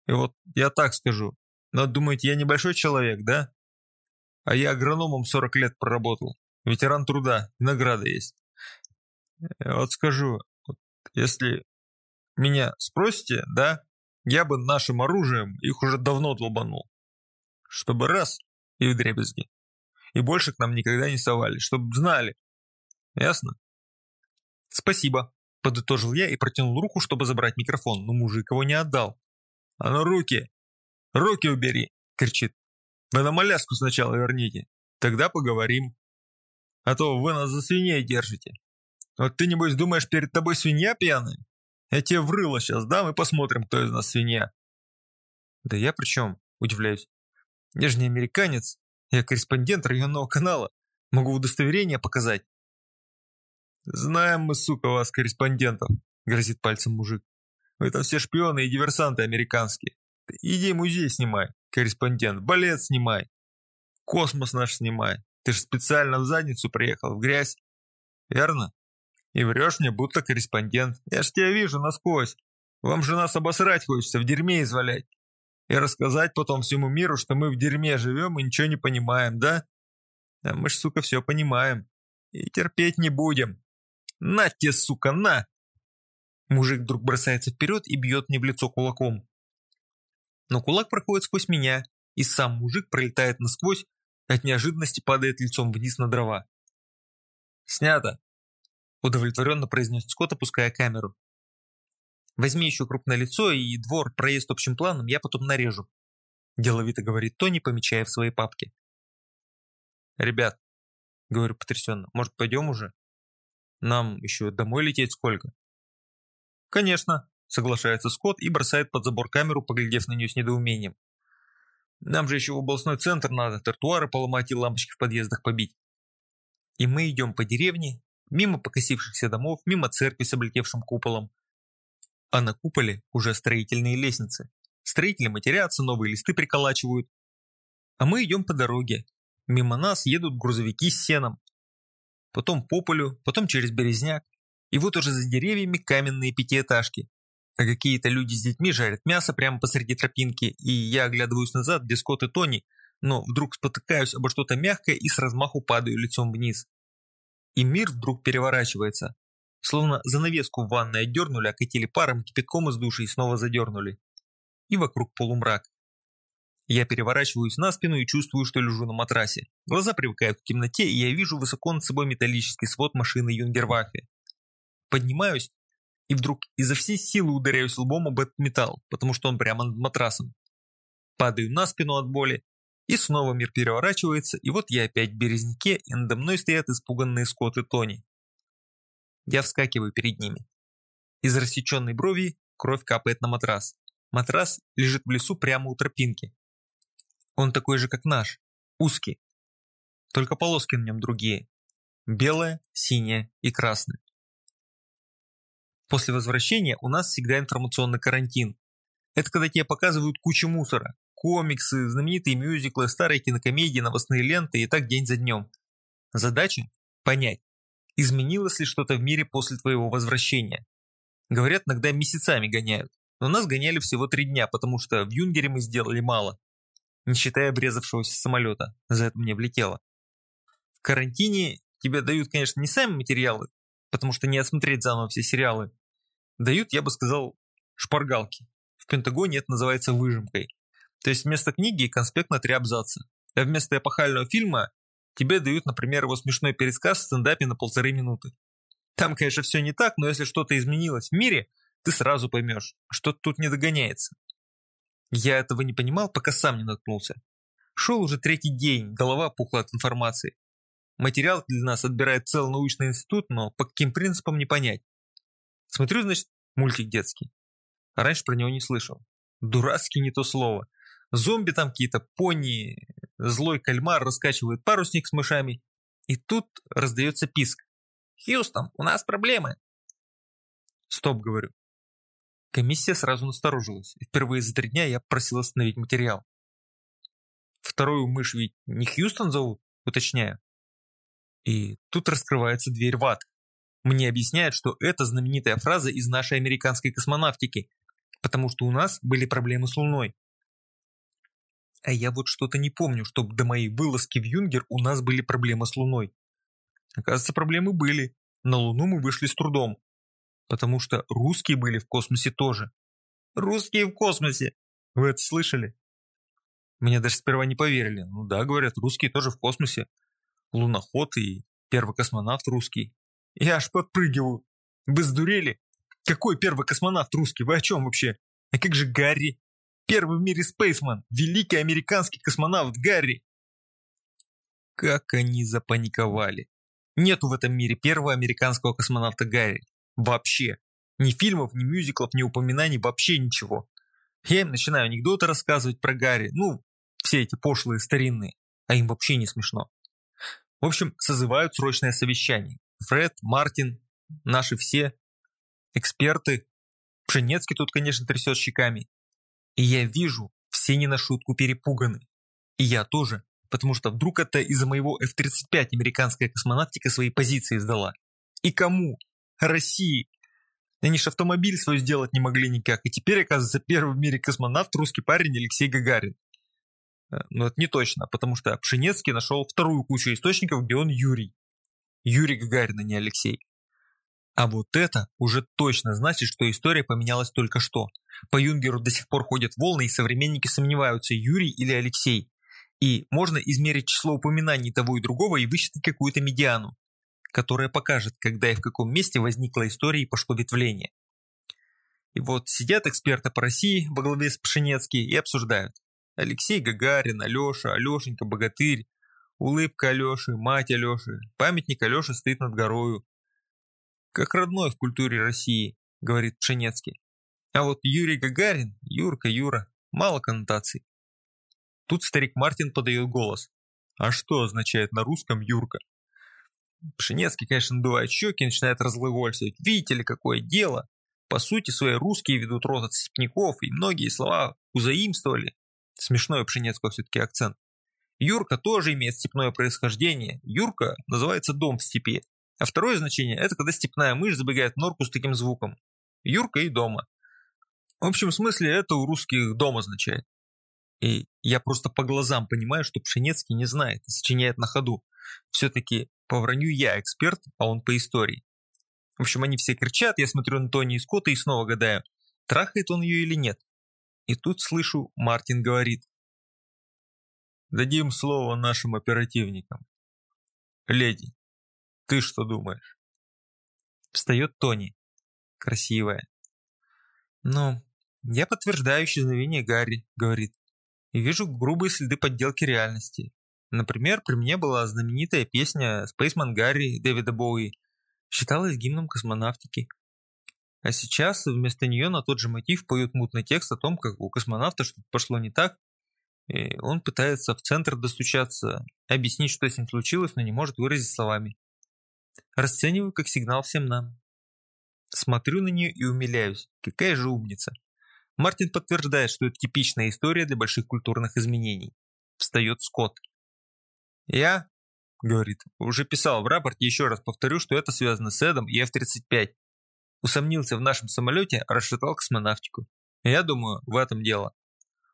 И вот я так скажу. Но думаете, я небольшой человек, да? А я агрономом 40 лет проработал. Ветеран труда. И награда есть. Э, вот скажу, вот если меня спросите, да, я бы нашим оружием их уже давно долбанул. Чтобы раз и в дребезги. И больше к нам никогда не совали, чтобы знали. Ясно? Спасибо, Подытожил я и протянул руку, чтобы забрать микрофон, но мужик его не отдал. «А ну руки! Руки убери!» – кричит. «Вы на моляску сначала верните, тогда поговорим. А то вы нас за свиней держите. Вот ты, небось, думаешь, перед тобой свинья пьяная? Я тебе врыло сейчас дам и посмотрим, кто из нас свинья». «Да я при чем?» – удивляюсь. «Я же не американец, я корреспондент районного канала, могу удостоверение показать». «Знаем мы, сука, вас, корреспондентов», — грозит пальцем мужик. «Вы там все шпионы и диверсанты американские. Иди музей снимай, корреспондент, балет снимай. Космос наш снимай. Ты же специально в задницу приехал, в грязь. Верно? И врешь мне, будто корреспондент. Я ж тебя вижу насквозь. Вам же нас обосрать хочется, в дерьме извалять. И рассказать потом всему миру, что мы в дерьме живем и ничего не понимаем, да? А мы ж, сука, все понимаем. И терпеть не будем. На тебе, сука, на!» Мужик вдруг бросается вперед и бьет мне в лицо кулаком. Но кулак проходит сквозь меня, и сам мужик пролетает насквозь, от неожиданности падает лицом вниз на дрова. «Снято!» – удовлетворенно произнес Скотт, опуская камеру. «Возьми еще крупное лицо и двор, проезд общим планом, я потом нарежу», – деловито говорит Тони, помечая в своей папке. «Ребят», – говорю потрясенно, – «может, пойдем уже? Нам еще домой лететь сколько?» «Конечно», – соглашается Скотт и бросает под забор камеру, поглядев на нее с недоумением. «Нам же еще в областной центр надо, тротуары поломать и лампочки в подъездах побить». И мы идем по деревне, мимо покосившихся домов, мимо церкви с облетевшим куполом. А на куполе уже строительные лестницы. Строители матерятся, новые листы приколачивают. А мы идем по дороге. Мимо нас едут грузовики с сеном. Потом по полю, потом через березняк. И вот уже за деревьями каменные пятиэтажки. А какие-то люди с детьми жарят мясо прямо посреди тропинки, и я оглядываюсь назад, где Скотт и Тони, но вдруг спотыкаюсь обо что-то мягкое и с размаху падаю лицом вниз. И мир вдруг переворачивается. Словно занавеску в ванной отдернули, окатили паром, кипятком из души и снова задернули. И вокруг полумрак. Я переворачиваюсь на спину и чувствую, что лежу на матрасе. Глаза привыкают к темноте, и я вижу высоко над собой металлический свод машины Юнгерваффе. Поднимаюсь и вдруг изо всей силы ударяюсь лбом об этот металл, потому что он прямо над матрасом. Падаю на спину от боли, и снова мир переворачивается, и вот я опять в березняке, и надо мной стоят испуганные Скотт и Тони. Я вскакиваю перед ними. Из рассеченной брови кровь капает на матрас. Матрас лежит в лесу прямо у тропинки. Он такой же, как наш, узкий. Только полоски на нем другие. Белая, синяя и красная. После возвращения у нас всегда информационный карантин. Это когда тебе показывают кучу мусора, комиксы, знаменитые мюзиклы, старые кинокомедии, новостные ленты и так день за днем. Задача – понять, изменилось ли что-то в мире после твоего возвращения. Говорят, иногда месяцами гоняют, но нас гоняли всего три дня, потому что в Юнгере мы сделали мало, не считая обрезавшегося самолета, за это мне влетело. В карантине тебе дают, конечно, не сами материалы, потому что не осмотреть заново все сериалы. Дают, я бы сказал, шпаргалки. В Пентагоне это называется выжимкой. То есть вместо книги конспект на три абзаца. А вместо эпохального фильма тебе дают, например, его смешной пересказ в стендапе на полторы минуты. Там, конечно, все не так, но если что-то изменилось в мире, ты сразу поймешь, что тут не догоняется. Я этого не понимал, пока сам не наткнулся. Шел уже третий день, голова пухла от информации. Материал для нас отбирает целый научный институт, но по каким принципам не понять. Смотрю, значит, мультик детский. А раньше про него не слышал. Дурацкий не то слово. Зомби там какие-то, пони, злой кальмар раскачивает парусник с мышами. И тут раздается писк. «Хьюстон, у нас проблемы!» «Стоп», говорю. Комиссия сразу насторожилась. И впервые за три дня я просил остановить материал. Вторую мышь ведь не Хьюстон зовут, уточняю. И тут раскрывается дверь в ад. Мне объясняют, что это знаменитая фраза из нашей американской космонавтики, потому что у нас были проблемы с Луной. А я вот что-то не помню, чтобы до моей вылазки в Юнгер у нас были проблемы с Луной. Оказывается, проблемы были. На Луну мы вышли с трудом. Потому что русские были в космосе тоже. Русские в космосе! Вы это слышали? Мне даже сперва не поверили. Ну да, говорят, русские тоже в космосе. Луноход и первый космонавт русский. Я аж подпрыгиваю. Вы сдурели? Какой первый космонавт русский? Вы о чем вообще? А как же Гарри? Первый в мире спейсман, великий американский космонавт Гарри. Как они запаниковали. Нету в этом мире первого американского космонавта Гарри. Вообще. Ни фильмов, ни мюзиклов, ни упоминаний, вообще ничего. Я им начинаю анекдоты рассказывать про Гарри, ну, все эти пошлые, старинные, а им вообще не смешно. В общем, созывают срочное совещание. Фред, Мартин, наши все, эксперты. Пшенецкий тут, конечно, трясет щеками. И я вижу, все не на шутку перепуганы. И я тоже, потому что вдруг это из-за моего F-35 американская космонавтика свои позиции сдала. И кому? России. Они ж автомобиль свой сделать не могли никак, и теперь, оказывается, первый в мире космонавт русский парень Алексей Гагарин. Э, но это не точно, потому что Пшенецкий нашел вторую кучу источников, где он Юрий. Юрий Гагарин, а не Алексей. А вот это уже точно значит, что история поменялась только что. По Юнгеру до сих пор ходят волны, и современники сомневаются, Юрий или Алексей. И можно измерить число упоминаний того и другого и высчитать какую-то медиану, которая покажет, когда и в каком месте возникла история и пошло ветвление. И вот сидят эксперты по России во главе с Пшенецкий и обсуждают. Алексей Гагарин, Алеша, Алешенька, Богатырь, улыбка Алеши, мать Алеши, памятник Алеши стоит над горою. Как родной в культуре России, говорит Пшенецкий. А вот Юрий Гагарин, Юрка, Юра, мало коннотаций. Тут старик Мартин подает голос. А что означает на русском Юрка? Пшенецкий, конечно, надувает щеки и начинает разглагольствовать. Видите ли, какое дело? По сути, свои русские ведут род от степняков, и многие слова узаимствовали. Смешной Пшенецкого все-таки акцент. Юрка тоже имеет степное происхождение. Юрка называется дом в степи. А второе значение – это когда степная мышь забегает в норку с таким звуком. Юрка и дома. В общем смысле это у русских дом означает. И я просто по глазам понимаю, что Пшенецкий не знает сочиняет на ходу. Все-таки по вранью я эксперт, а он по истории. В общем, они все кричат, я смотрю на Тони и Скотта и снова гадаю, трахает он ее или нет. И тут слышу, Мартин говорит. Дадим слово нашим оперативникам. Леди, ты что думаешь? Встает Тони. Красивая. Ну, я подтверждаю исчезновение Гарри, говорит. И вижу грубые следы подделки реальности. Например, при мне была знаменитая песня «Spaceman Гарри» Дэвида Боуи. Считалась гимном космонавтики. А сейчас вместо нее на тот же мотив поют мутный текст о том, как у космонавта что-то пошло не так, и он пытается в центр достучаться, объяснить, что с ним случилось, но не может выразить словами. Расцениваю как сигнал всем нам. Смотрю на нее и умиляюсь. Какая же умница. Мартин подтверждает, что это типичная история для больших культурных изменений. Встает Скотт. «Я, — говорит, — уже писал в рапорте, еще раз повторю, что это связано с Эдом и F-35. Усомнился в нашем самолете, расшатал космонавтику. Я думаю, в этом дело.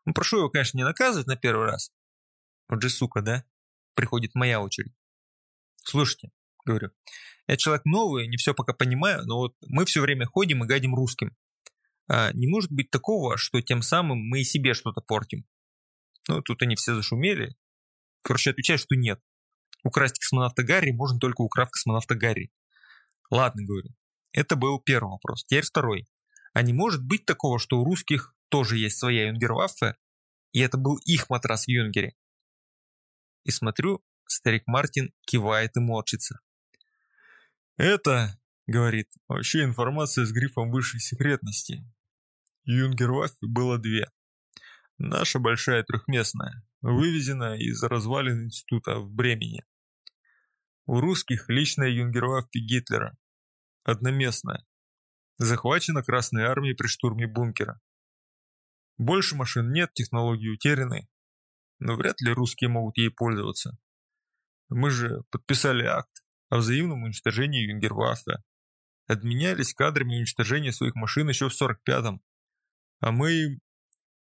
Ну, прошу его, конечно, не наказывать на первый раз. Вот же сука, да? Приходит моя очередь. Слушайте, говорю, я человек новый, не все пока понимаю, но вот мы все время ходим и гадим русским. А не может быть такого, что тем самым мы и себе что-то портим. Ну, тут они все зашумели. Короче, отвечаю, что нет. Украсть космонавта Гарри можно только украв космонавта Гарри. Ладно, говорю. Это был первый вопрос. Теперь второй. А не может быть такого, что у русских тоже есть своя юнгерваффе, и это был их матрас в юнгере? И смотрю, старик Мартин кивает и морщится. Это, говорит, вообще информация с грифом высшей секретности. Юнгерваффе было две. Наша большая трехместная, вывезена из развалин института в Бремени. У русских личная юнгерваффе Гитлера, одноместная, захвачена Красной Армией при штурме бункера. Больше машин нет, технологии утеряны, но вряд ли русские могут ей пользоваться. Мы же подписали акт о взаимном уничтожении Юнгерваффе. Обменялись кадрами уничтожения своих машин еще в 45-м. А мы...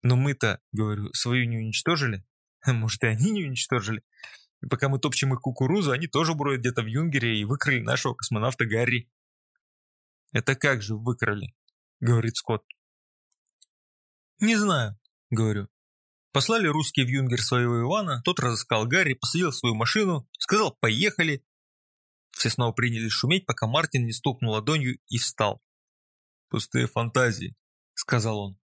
Но мы-то, говорю, свою не уничтожили. (laughs) Может, и они не уничтожили. И пока мы топчем их кукурузу, они тоже бродят где-то в Юнгере и выкрали нашего космонавта Гарри. «Это как же выкрали?» — говорит Скотт. «Не знаю», — говорю. Послали русские в Юнгер своего Ивана, тот разыскал Гарри, посадил свою машину, сказал «поехали». Все снова принялись шуметь, пока Мартин не стукнул ладонью и встал. «Пустые фантазии», — сказал он.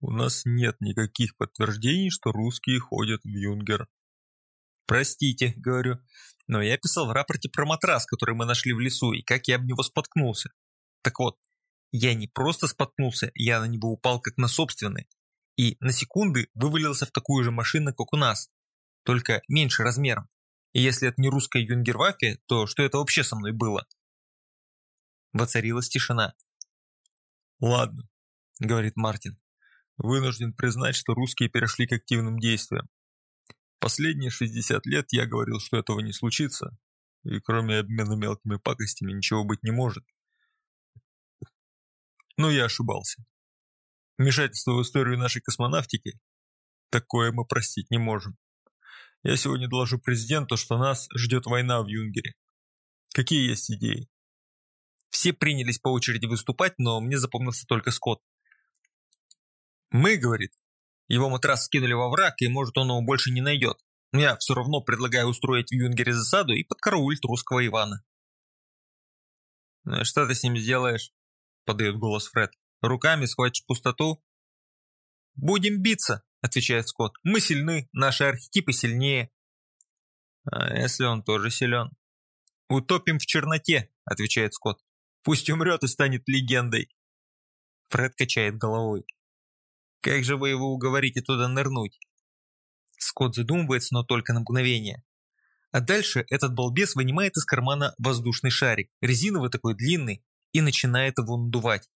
«У нас нет никаких подтверждений, что русские ходят в Юнгер». «Простите», — говорю, — «но я писал в рапорте про матрас, который мы нашли в лесу, и как я об него споткнулся. Так вот, я не просто споткнулся, я на него упал как на собственный. И на секунды вывалился в такую же машину, как у нас, только меньше размером. И если это не русская юнгерваффе, то что это вообще со мной было? Воцарилась тишина. «Ладно», — говорит Мартин. «Вынужден признать, что русские перешли к активным действиям. Последние 60 лет я говорил, что этого не случится, и кроме обмена мелкими пакостями ничего быть не может. Но я ошибался. Вмешательство в историю нашей космонавтики – такое мы простить не можем. Я сегодня доложу президенту, что нас ждет война в Юнгере. Какие есть идеи? Все принялись по очереди выступать, но мне запомнился только Скотт. Мы, говорит, его матрас скинули во враг, и может он его больше не найдет. Я все равно предлагаю устроить в Юнгере засаду и подкараулить русского Ивана. «Ну и что ты с ним сделаешь?» – подает голос Фред. «Руками схватишь пустоту?» «Будем биться», – отвечает Скотт. «Мы сильны, наши архетипы сильнее». «А если он тоже силен?» «Утопим в черноте», – отвечает Скотт. «Пусть умрет и станет легендой». Фред качает головой. «Как же вы его уговорите туда нырнуть?» Скотт задумывается, но только на мгновение. А дальше этот балбес вынимает из кармана воздушный шарик, резиновый такой длинный, и начинает его надувать.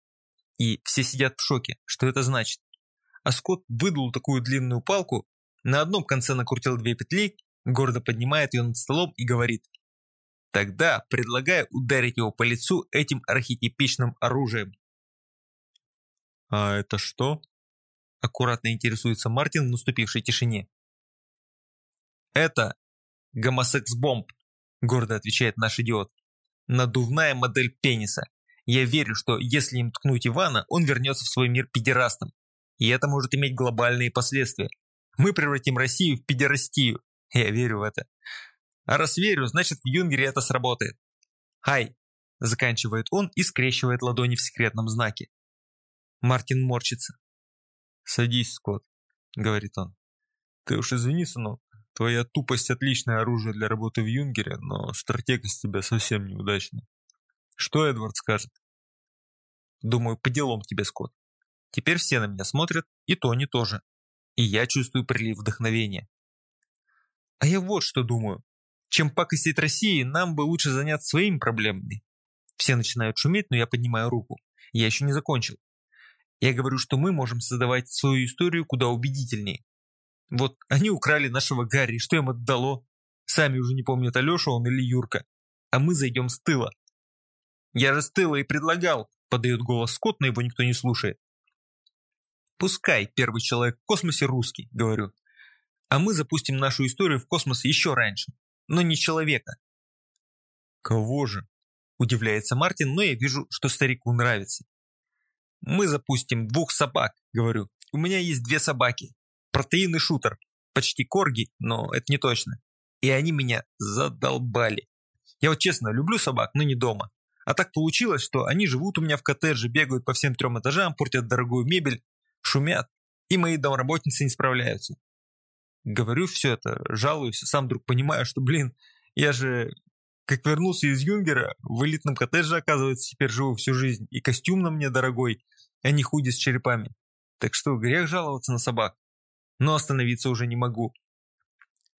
И все сидят в шоке, что это значит. А Скотт выдул такую длинную палку, на одном конце накрутил две петли, гордо поднимает ее над столом и говорит Тогда предлагаю ударить его по лицу этим архетипичным оружием. «А это что?» – аккуратно интересуется Мартин в наступившей тишине. «Это гомосекс-бомб», – гордо отвечает наш идиот. «Надувная модель пениса. Я верю, что если им ткнуть Ивана, он вернется в свой мир педерастом. И это может иметь глобальные последствия. Мы превратим Россию в педерастию. Я верю в это. А раз верю, значит в Юнгере это сработает. Хай, заканчивает он и скрещивает ладони в секретном знаке. Мартин морщится. «Садись, Скотт», — говорит он. «Ты уж извини, сынок, твоя тупость — отличное оружие для работы в Юнгере, но стратег из тебя совсем неудачный. Что Эдвард скажет?» «Думаю, по делам тебе, Скотт. Теперь все на меня смотрят, и Тони тоже. И я чувствую прилив вдохновения. А я вот что думаю. Чем пакостить России, нам бы лучше заняться своими проблемами. Все начинают шуметь, но я поднимаю руку. Я еще не закончил. Я говорю, что мы можем создавать свою историю куда убедительнее. Вот они украли нашего Гарри, что им отдало? Сами уже не помнят, Алеша он или Юрка. А мы зайдем с тыла. Я же с тыла и предлагал, подает голос Скотт, но его никто не слушает. Пускай первый человек в космосе русский, говорю. А мы запустим нашу историю в космос еще раньше но не человека. Кого же? Удивляется Мартин, но я вижу, что старику нравится. Мы запустим двух собак, говорю. У меня есть две собаки. Протеин и шутер. Почти корги, но это не точно. И они меня задолбали. Я вот честно люблю собак, но не дома. А так получилось, что они живут у меня в коттедже, бегают по всем трем этажам, портят дорогую мебель, шумят, и мои домработницы не справляются. Говорю все это, жалуюсь, сам вдруг понимаю, что, блин, я же как вернулся из Юнгера, в элитном коттедже, оказывается, теперь живу всю жизнь, и костюм на мне дорогой, а не худи с черепами. Так что грех жаловаться на собак. Но остановиться уже не могу.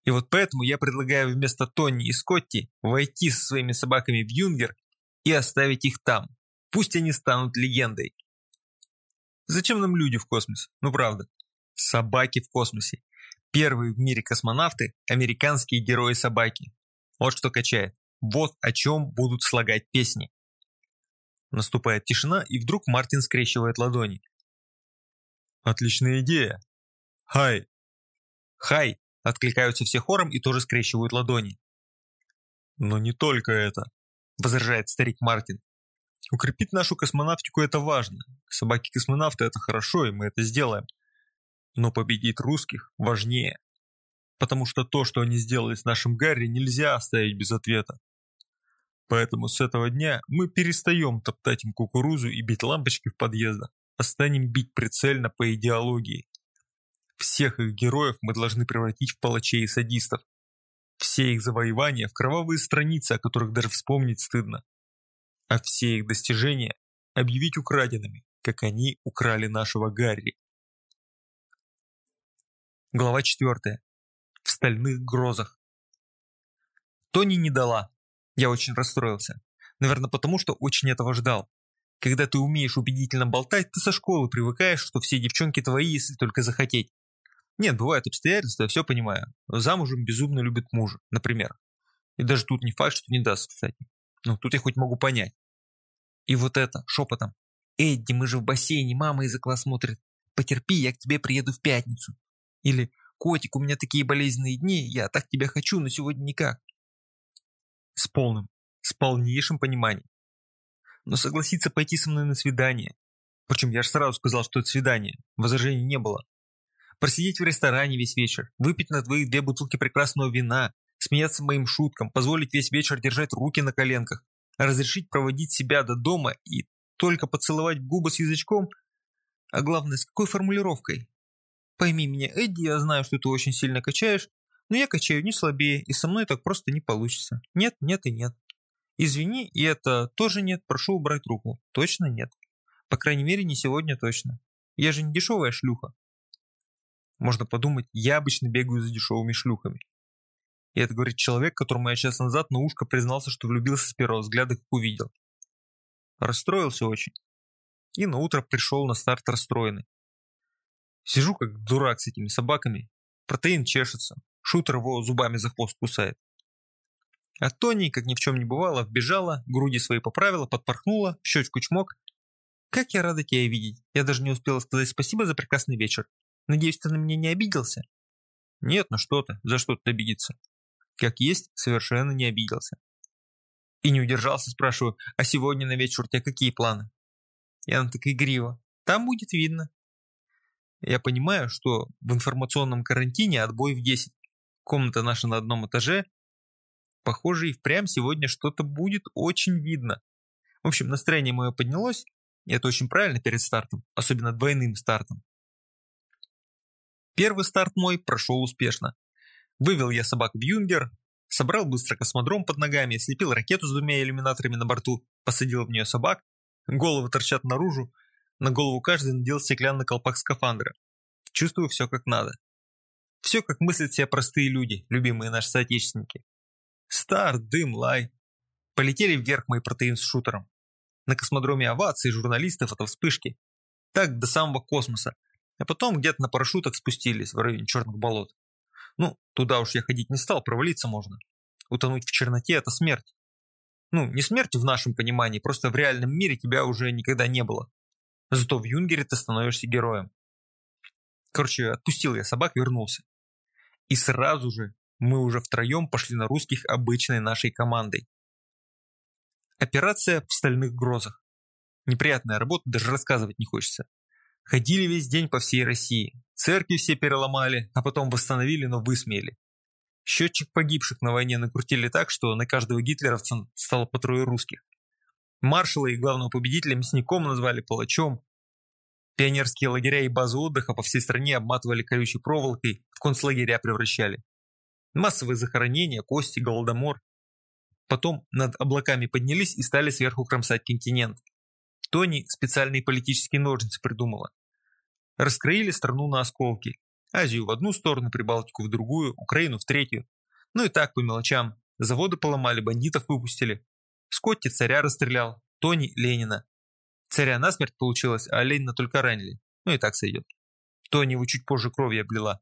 И вот поэтому я предлагаю вместо Тони и Скотти войти со своими собаками в Юнгер и оставить их там. Пусть они станут легендой. Зачем нам люди в космосе? Ну правда. Собаки в космосе. Первые в мире космонавты – американские герои-собаки. Вот что качает. Вот о чем будут слагать песни. Наступает тишина, и вдруг Мартин скрещивает ладони. Отличная идея. Хай. Хай. Откликаются все хором и тоже скрещивают ладони. Но не только это, возражает старик Мартин. Укрепить нашу космонавтику это важно. Собаки-космонавты это хорошо, и мы это сделаем но победить русских важнее. Потому что то, что они сделали с нашим Гарри, нельзя оставить без ответа. Поэтому с этого дня мы перестаем топтать им кукурузу и бить лампочки в подъездах, а станем бить прицельно по идеологии. Всех их героев мы должны превратить в палачей и садистов. Все их завоевания в кровавые страницы, о которых даже вспомнить стыдно. А все их достижения объявить украденными, как они украли нашего Гарри. Глава 4. В стальных грозах. Тони не дала. Я очень расстроился. Наверное, потому что очень этого ждал. Когда ты умеешь убедительно болтать, ты со школы привыкаешь, что все девчонки твои, если только захотеть. Нет, бывают обстоятельства, я все понимаю. Замужем безумно любит мужа, например. И даже тут не факт, что не даст, кстати. Ну, тут я хоть могу понять. И вот это, шепотом. «Эдди, мы же в бассейне, мама из окна смотрит. Потерпи, я к тебе приеду в пятницу». Или «Котик, у меня такие болезненные дни, я так тебя хочу, но сегодня никак». С полным, с полнейшим пониманием. Но согласиться пойти со мной на свидание. Причем я же сразу сказал, что это свидание. Возражений не было. Просидеть в ресторане весь вечер, выпить на двоих две бутылки прекрасного вина, смеяться моим шуткам, позволить весь вечер держать руки на коленках, разрешить проводить себя до дома и только поцеловать губы с язычком, а главное, с какой формулировкой? Пойми меня, Эдди, я знаю, что ты очень сильно качаешь, но я качаю не слабее, и со мной так просто не получится. Нет, нет и нет. Извини, и это тоже нет, прошу убрать руку. Точно нет. По крайней мере, не сегодня точно. Я же не дешевая шлюха. Можно подумать, я обычно бегаю за дешевыми шлюхами. И это говорит человек, которому я час назад на ушко признался, что влюбился с первого взгляда, как увидел. Расстроился очень. И на утро пришел на старт расстроенный. Сижу как дурак с этими собаками. Протеин чешется. Шутер его зубами за хвост кусает. А Тони, как ни в чем не бывало, вбежала, груди свои поправила, подпорхнула, щечку чмок. «Как я рада тебя видеть. Я даже не успела сказать спасибо за прекрасный вечер. Надеюсь, ты на меня не обиделся?» «Нет, ну что ты, за что ты обидеться?» Как есть, совершенно не обиделся. И не удержался, спрашиваю, а сегодня на вечер у тебя какие планы? И она так игриво. Там будет видно. Я понимаю, что в информационном карантине отбой в 10. Комната наша на одном этаже. Похоже, и впрямь сегодня что-то будет очень видно. В общем, настроение мое поднялось. И это очень правильно перед стартом, особенно двойным стартом. Первый старт мой прошел успешно. Вывел я собак в юнгер, собрал быстро космодром под ногами, слепил ракету с двумя иллюминаторами на борту, посадил в нее собак, головы торчат наружу, на голову каждый надел стеклянный колпак скафандра. Чувствую все как надо. Все как мыслят себе простые люди, любимые наши соотечественники. Старт, дым, лай. Полетели вверх мои протеин с шутером. На космодроме овации, журналистов, это вспышки. Так до самого космоса. А потом где-то на парашютах спустились в районе черных болот. Ну, туда уж я ходить не стал, провалиться можно. Утонуть в черноте – это смерть. Ну, не смерть в нашем понимании, просто в реальном мире тебя уже никогда не было. Зато в Юнгере ты становишься героем. Короче, отпустил я собак, вернулся. И сразу же мы уже втроем пошли на русских обычной нашей командой. Операция в стальных грозах. Неприятная работа, даже рассказывать не хочется. Ходили весь день по всей России. Церкви все переломали, а потом восстановили, но высмеяли. Счетчик погибших на войне накрутили так, что на каждого гитлеровца стало по трое русских. Маршала и главного победителя мясником назвали палачом. Пионерские лагеря и базы отдыха по всей стране обматывали колючей проволокой, в концлагеря превращали. Массовые захоронения, кости, голодомор. Потом над облаками поднялись и стали сверху кромсать континент. Тони специальные политические ножницы придумала. Раскроили страну на осколки. Азию в одну сторону, Прибалтику в другую, Украину в третью. Ну и так по мелочам. Заводы поломали, бандитов выпустили. Скотти царя расстрелял, Тони Ленина. Царя насмерть получилось, а Ленина только ранили. Ну и так сойдет. Тони его чуть позже кровью облила.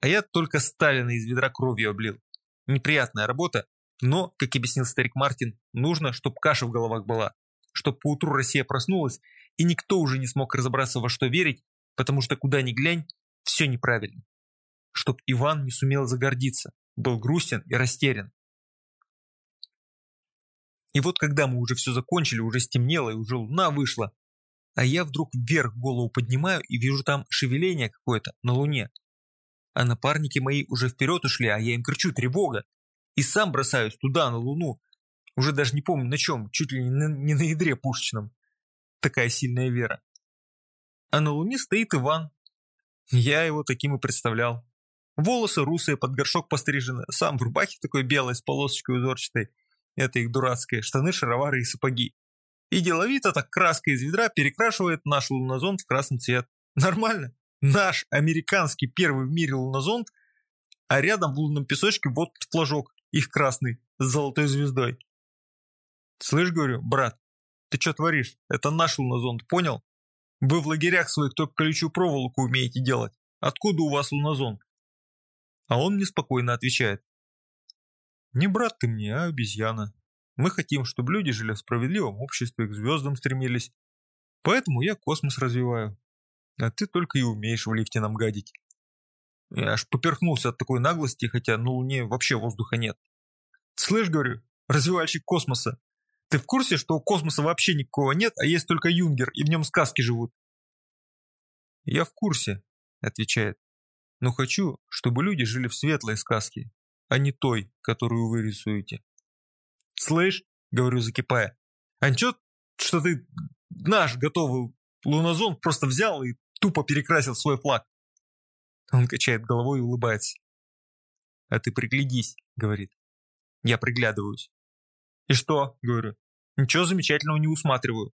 А я только Сталина из ведра кровью облил. Неприятная работа, но, как объяснил старик Мартин, нужно, чтобы каша в головах была. Чтобы поутру Россия проснулась, и никто уже не смог разобраться во что верить, потому что куда ни глянь, все неправильно. Чтоб Иван не сумел загордиться, был грустен и растерян. И вот когда мы уже все закончили, уже стемнело и уже луна вышла, а я вдруг вверх голову поднимаю и вижу там шевеление какое-то на луне. А напарники мои уже вперед ушли, а я им кричу «тревога!» и сам бросаюсь туда, на луну. Уже даже не помню на чем, чуть ли не на, ядре пушечном. Такая сильная вера. А на луне стоит Иван. Я его таким и представлял. Волосы русые, под горшок пострижены, сам в рубахе такой белой с полосочкой узорчатой. Это их дурацкие штаны, шаровары и сапоги. И деловито так краской из ведра перекрашивает наш лунозонд в красный цвет. Нормально. Наш американский первый в мире лунозонд, а рядом в лунном песочке вот флажок, их красный, с золотой звездой. Слышь, говорю, брат, ты что творишь? Это наш лунозонд, понял? Вы в лагерях своих только колючую проволоку умеете делать. Откуда у вас лунозонд? А он неспокойно отвечает. Не брат ты мне, а обезьяна. Мы хотим, чтобы люди жили в справедливом обществе, к звездам стремились. Поэтому я космос развиваю. А ты только и умеешь в лифте нам гадить. Я аж поперхнулся от такой наглости, хотя на Луне вообще воздуха нет. Слышь, говорю, развивальщик космоса, ты в курсе, что космоса вообще никакого нет, а есть только Юнгер, и в нем сказки живут? Я в курсе. отвечает. «Но хочу, чтобы люди жили в светлой сказке, а не той, которую вы рисуете». «Слышь», — говорю, закипая, «а ничего, что ты наш готовый лунозон просто взял и тупо перекрасил свой флаг?» Он качает головой и улыбается. «А ты приглядись», — говорит. Я приглядываюсь. «И что?» — говорю. «Ничего замечательного не усматриваю».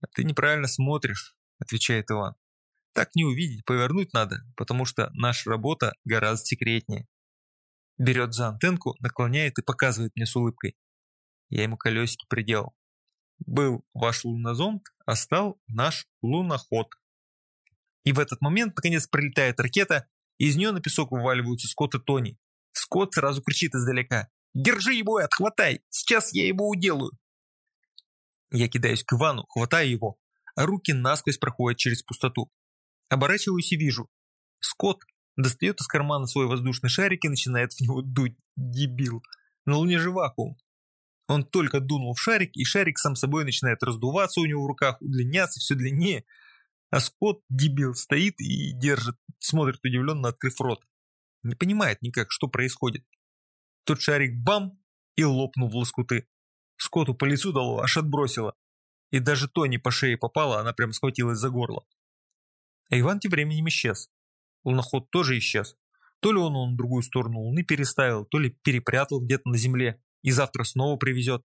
«А ты неправильно смотришь», — отвечает Иван. «Так не увидеть, повернуть надо, потому что наша работа гораздо секретнее». Берет за антенку, наклоняет и показывает мне с улыбкой. Я ему колесики приделал. Был ваш лунозонд, а стал наш луноход. И в этот момент, наконец, прилетает ракета, и из нее на песок вываливаются Скотт и Тони. Скотт сразу кричит издалека. «Держи его и отхватай! Сейчас я его уделаю!» Я кидаюсь к Ивану, хватаю его, а руки насквозь проходят через пустоту. Оборачиваюсь и вижу. Скотт достает из кармана свой воздушный шарик и начинает в него дуть. Дебил. На Луне же вакуум. Он только дунул в шарик, и шарик сам собой начинает раздуваться у него в руках, удлиняться все длиннее. А Скотт, дебил, стоит и держит, смотрит удивленно, открыв рот. Не понимает никак, что происходит. Тот шарик бам и лопнул в лоскуты. Скотту по лицу дало, аж отбросило. И даже Тони по шее попала, она прям схватилась за горло. А Иван тем временем исчез. Луноход тоже исчез. То ли он он в другую сторону Луны переставил, то ли перепрятал где-то на земле и завтра снова привезет,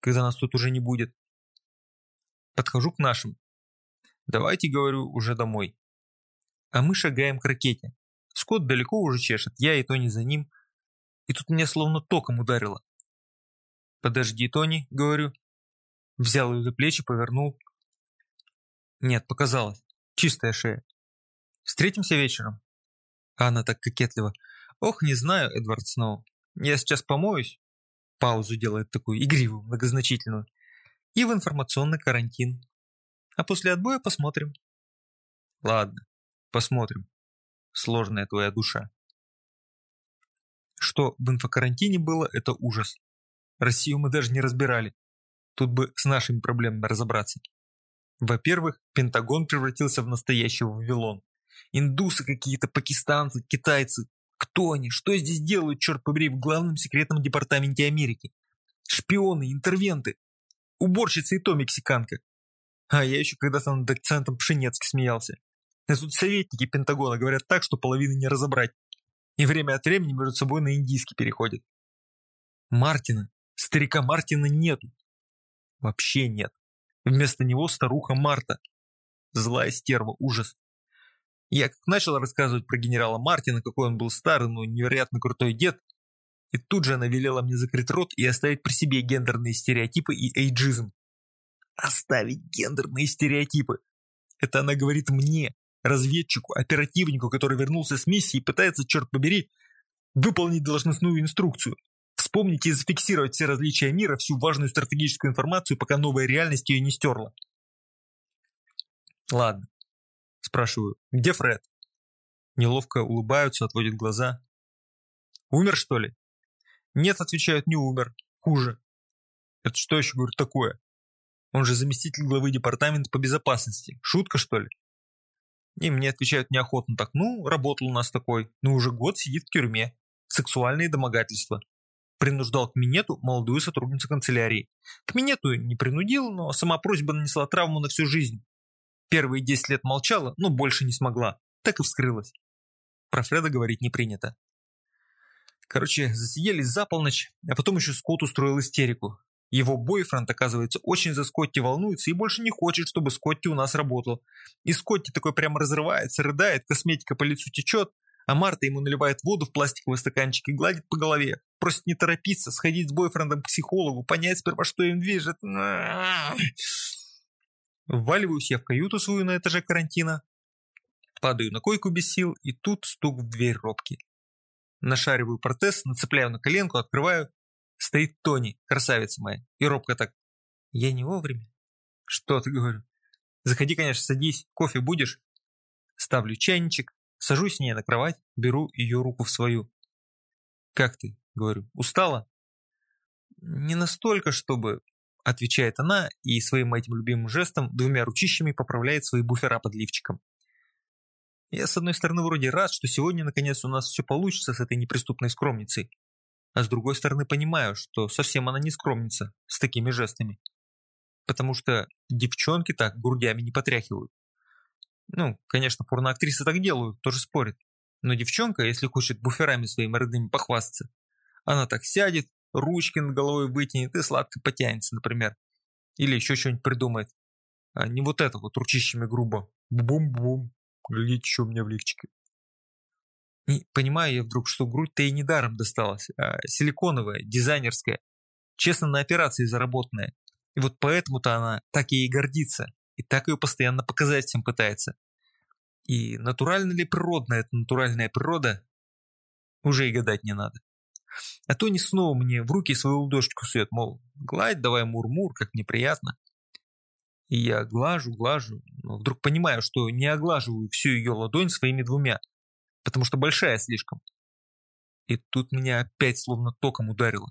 когда нас тут уже не будет. Подхожу к нашим. Давайте, говорю, уже домой. А мы шагаем к ракете. Скотт далеко уже чешет, я и Тони за ним. И тут меня словно током ударило. «Подожди, Тони», — говорю. Взял ее за плечи, повернул. Нет, показалось. Чистая шея. Встретимся вечером. А она так кокетливо. Ох, не знаю, Эдвард Сноу. Я сейчас помоюсь. Паузу делает такую игривую, многозначительную. И в информационный карантин. А после отбоя посмотрим. Ладно, посмотрим. Сложная твоя душа. Что в инфокарантине было, это ужас. Россию мы даже не разбирали. Тут бы с нашими проблемами разобраться. Во-первых, Пентагон превратился в настоящий Вавилон. Индусы какие-то, пакистанцы, китайцы. Кто они? Что здесь делают, черт побери, в главном секретном департаменте Америки? Шпионы, интервенты. Уборщица и то мексиканка. А я еще когда-то над акцентом Пшенецки смеялся. А тут советники Пентагона говорят так, что половины не разобрать. И время от времени между собой на индийский переходит. Мартина, старика Мартина нету. Вообще нет. Вместо него старуха Марта. Злая стерва, ужас. Я как начал рассказывать про генерала Мартина, какой он был старый, но невероятно крутой дед, и тут же она велела мне закрыть рот и оставить при себе гендерные стереотипы и эйджизм. Оставить гендерные стереотипы. Это она говорит мне, разведчику, оперативнику, который вернулся с миссии и пытается, черт побери, выполнить должностную инструкцию. Вспомнить и зафиксировать все различия мира, всю важную стратегическую информацию, пока новая реальность ее не стерла. Ладно. Спрашиваю, где Фред? Неловко улыбаются, отводят глаза. Умер, что ли? Нет, отвечают, не умер. Хуже. Это что еще, говорю, такое? Он же заместитель главы департамента по безопасности. Шутка, что ли? И мне отвечают неохотно так, ну, работал у нас такой, но уже год сидит в тюрьме. Сексуальные домогательства. Принуждал к минету молодую сотрудницу канцелярии. К минету не принудил, но сама просьба нанесла травму на всю жизнь. Первые 10 лет молчала, но больше не смогла. Так и вскрылась. Про Фреда говорить не принято. Короче, засиделись за полночь, а потом еще Скотт устроил истерику. Его бойфренд, оказывается, очень за Скотти волнуется и больше не хочет, чтобы Скотти у нас работал. И Скотти такой прямо разрывается, рыдает, косметика по лицу течет, а Марта ему наливает воду в пластиковый стаканчик и гладит по голове. Просит не торопиться, сходить с бойфрендом к психологу, понять сперва, что им движет. Вваливаюсь я в каюту свою на этаже карантина, падаю на койку без сил, и тут стук в дверь робки. Нашариваю протез, нацепляю на коленку, открываю. Стоит Тони, красавица моя, и робко так. Я не вовремя. Что ты, говорю? Заходи, конечно, садись, кофе будешь? Ставлю чайничек, сажусь с ней на кровать, беру ее руку в свою. Как ты? Говорю, устала? Не настолько, чтобы... Отвечает она и своим этим любимым жестом двумя ручищами поправляет свои буфера под лифчиком. Я, с одной стороны, вроде рад, что сегодня, наконец, у нас все получится с этой неприступной скромницей. А с другой стороны, понимаю, что совсем она не скромница с такими жестами. Потому что девчонки так грудями не потряхивают. Ну, конечно, порноактрисы так делают, тоже спорят. Но девчонка, если хочет буферами своими родными похвастаться, она так сядет, ручки над головой вытянет и сладко потянется, например. Или еще что-нибудь придумает. А не вот это вот ручищами грубо. Бум-бум. Глядите, что у меня в лифчике. И понимаю я вдруг, что грудь-то и недаром досталась, а силиконовая, дизайнерская, честно на операции заработанная. И вот поэтому-то она так ей гордится, и так ее постоянно показать всем пытается. И натурально ли природная эта натуральная природа, уже и гадать не надо. А то не снова мне в руки свою ладошечку сует, мол, гладь давай мур-мур, как неприятно. И я глажу, глажу, но вдруг понимаю, что не оглаживаю всю ее ладонь своими двумя, потому что большая слишком. И тут меня опять словно током ударило.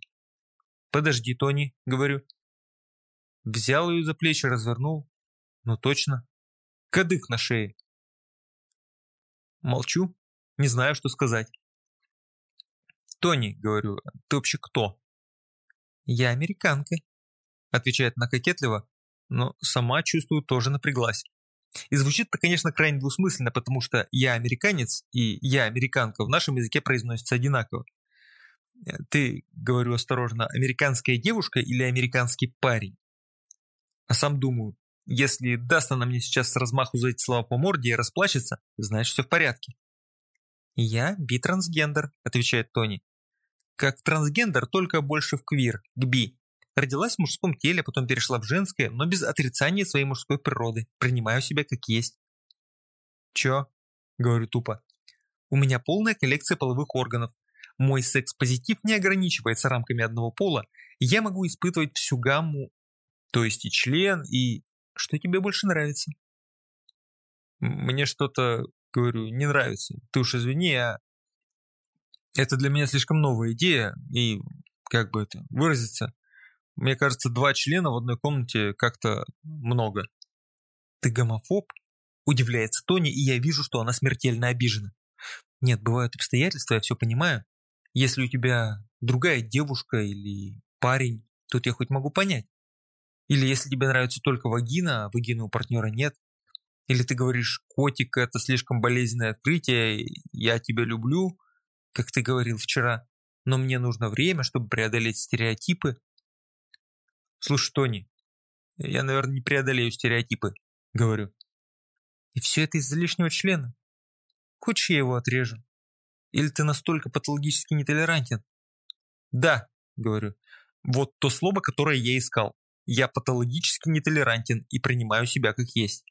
«Подожди, Тони», — говорю. Взял ее за плечи, развернул. Ну точно. Кадык на шее. Молчу, не знаю, что сказать. «Тони», — говорю, — «ты вообще кто?» «Я американка», — отвечает она кокетливо, но сама, чувствую, тоже напряглась. И звучит это, конечно, крайне двусмысленно, потому что «я американец» и «я американка» в нашем языке произносятся одинаково. Ты, говорю осторожно, американская девушка или американский парень? А сам думаю, если даст она мне сейчас с размаху за эти слова по морде и расплачется, значит все в порядке. «Я би-трансгендер», — отвечает Тони. «Как трансгендер, только больше в квир, к би. Родилась в мужском теле, потом перешла в женское, но без отрицания своей мужской природы. Принимаю себя как есть». «Чё?» — говорю тупо. «У меня полная коллекция половых органов. Мой секс-позитив не ограничивается рамками одного пола, я могу испытывать всю гамму, то есть и член, и... Что тебе больше нравится?» «Мне что-то Говорю, не нравится. Ты уж извини, а это для меня слишком новая идея, и как бы это выразиться. Мне кажется, два члена в одной комнате как-то много. Ты гомофоб? Удивляется Тони, и я вижу, что она смертельно обижена. Нет, бывают обстоятельства, я все понимаю. Если у тебя другая девушка или парень, тут я хоть могу понять. Или если тебе нравится только вагина, а вагины у партнера нет, или ты говоришь, котик, это слишком болезненное открытие, я тебя люблю, как ты говорил вчера, но мне нужно время, чтобы преодолеть стереотипы. Слушай, Тони, я, наверное, не преодолею стереотипы, говорю. И все это из-за лишнего члена. Хочешь, я его отрежу? Или ты настолько патологически нетолерантен? Да, говорю. Вот то слово, которое я искал. Я патологически нетолерантен и принимаю себя как есть.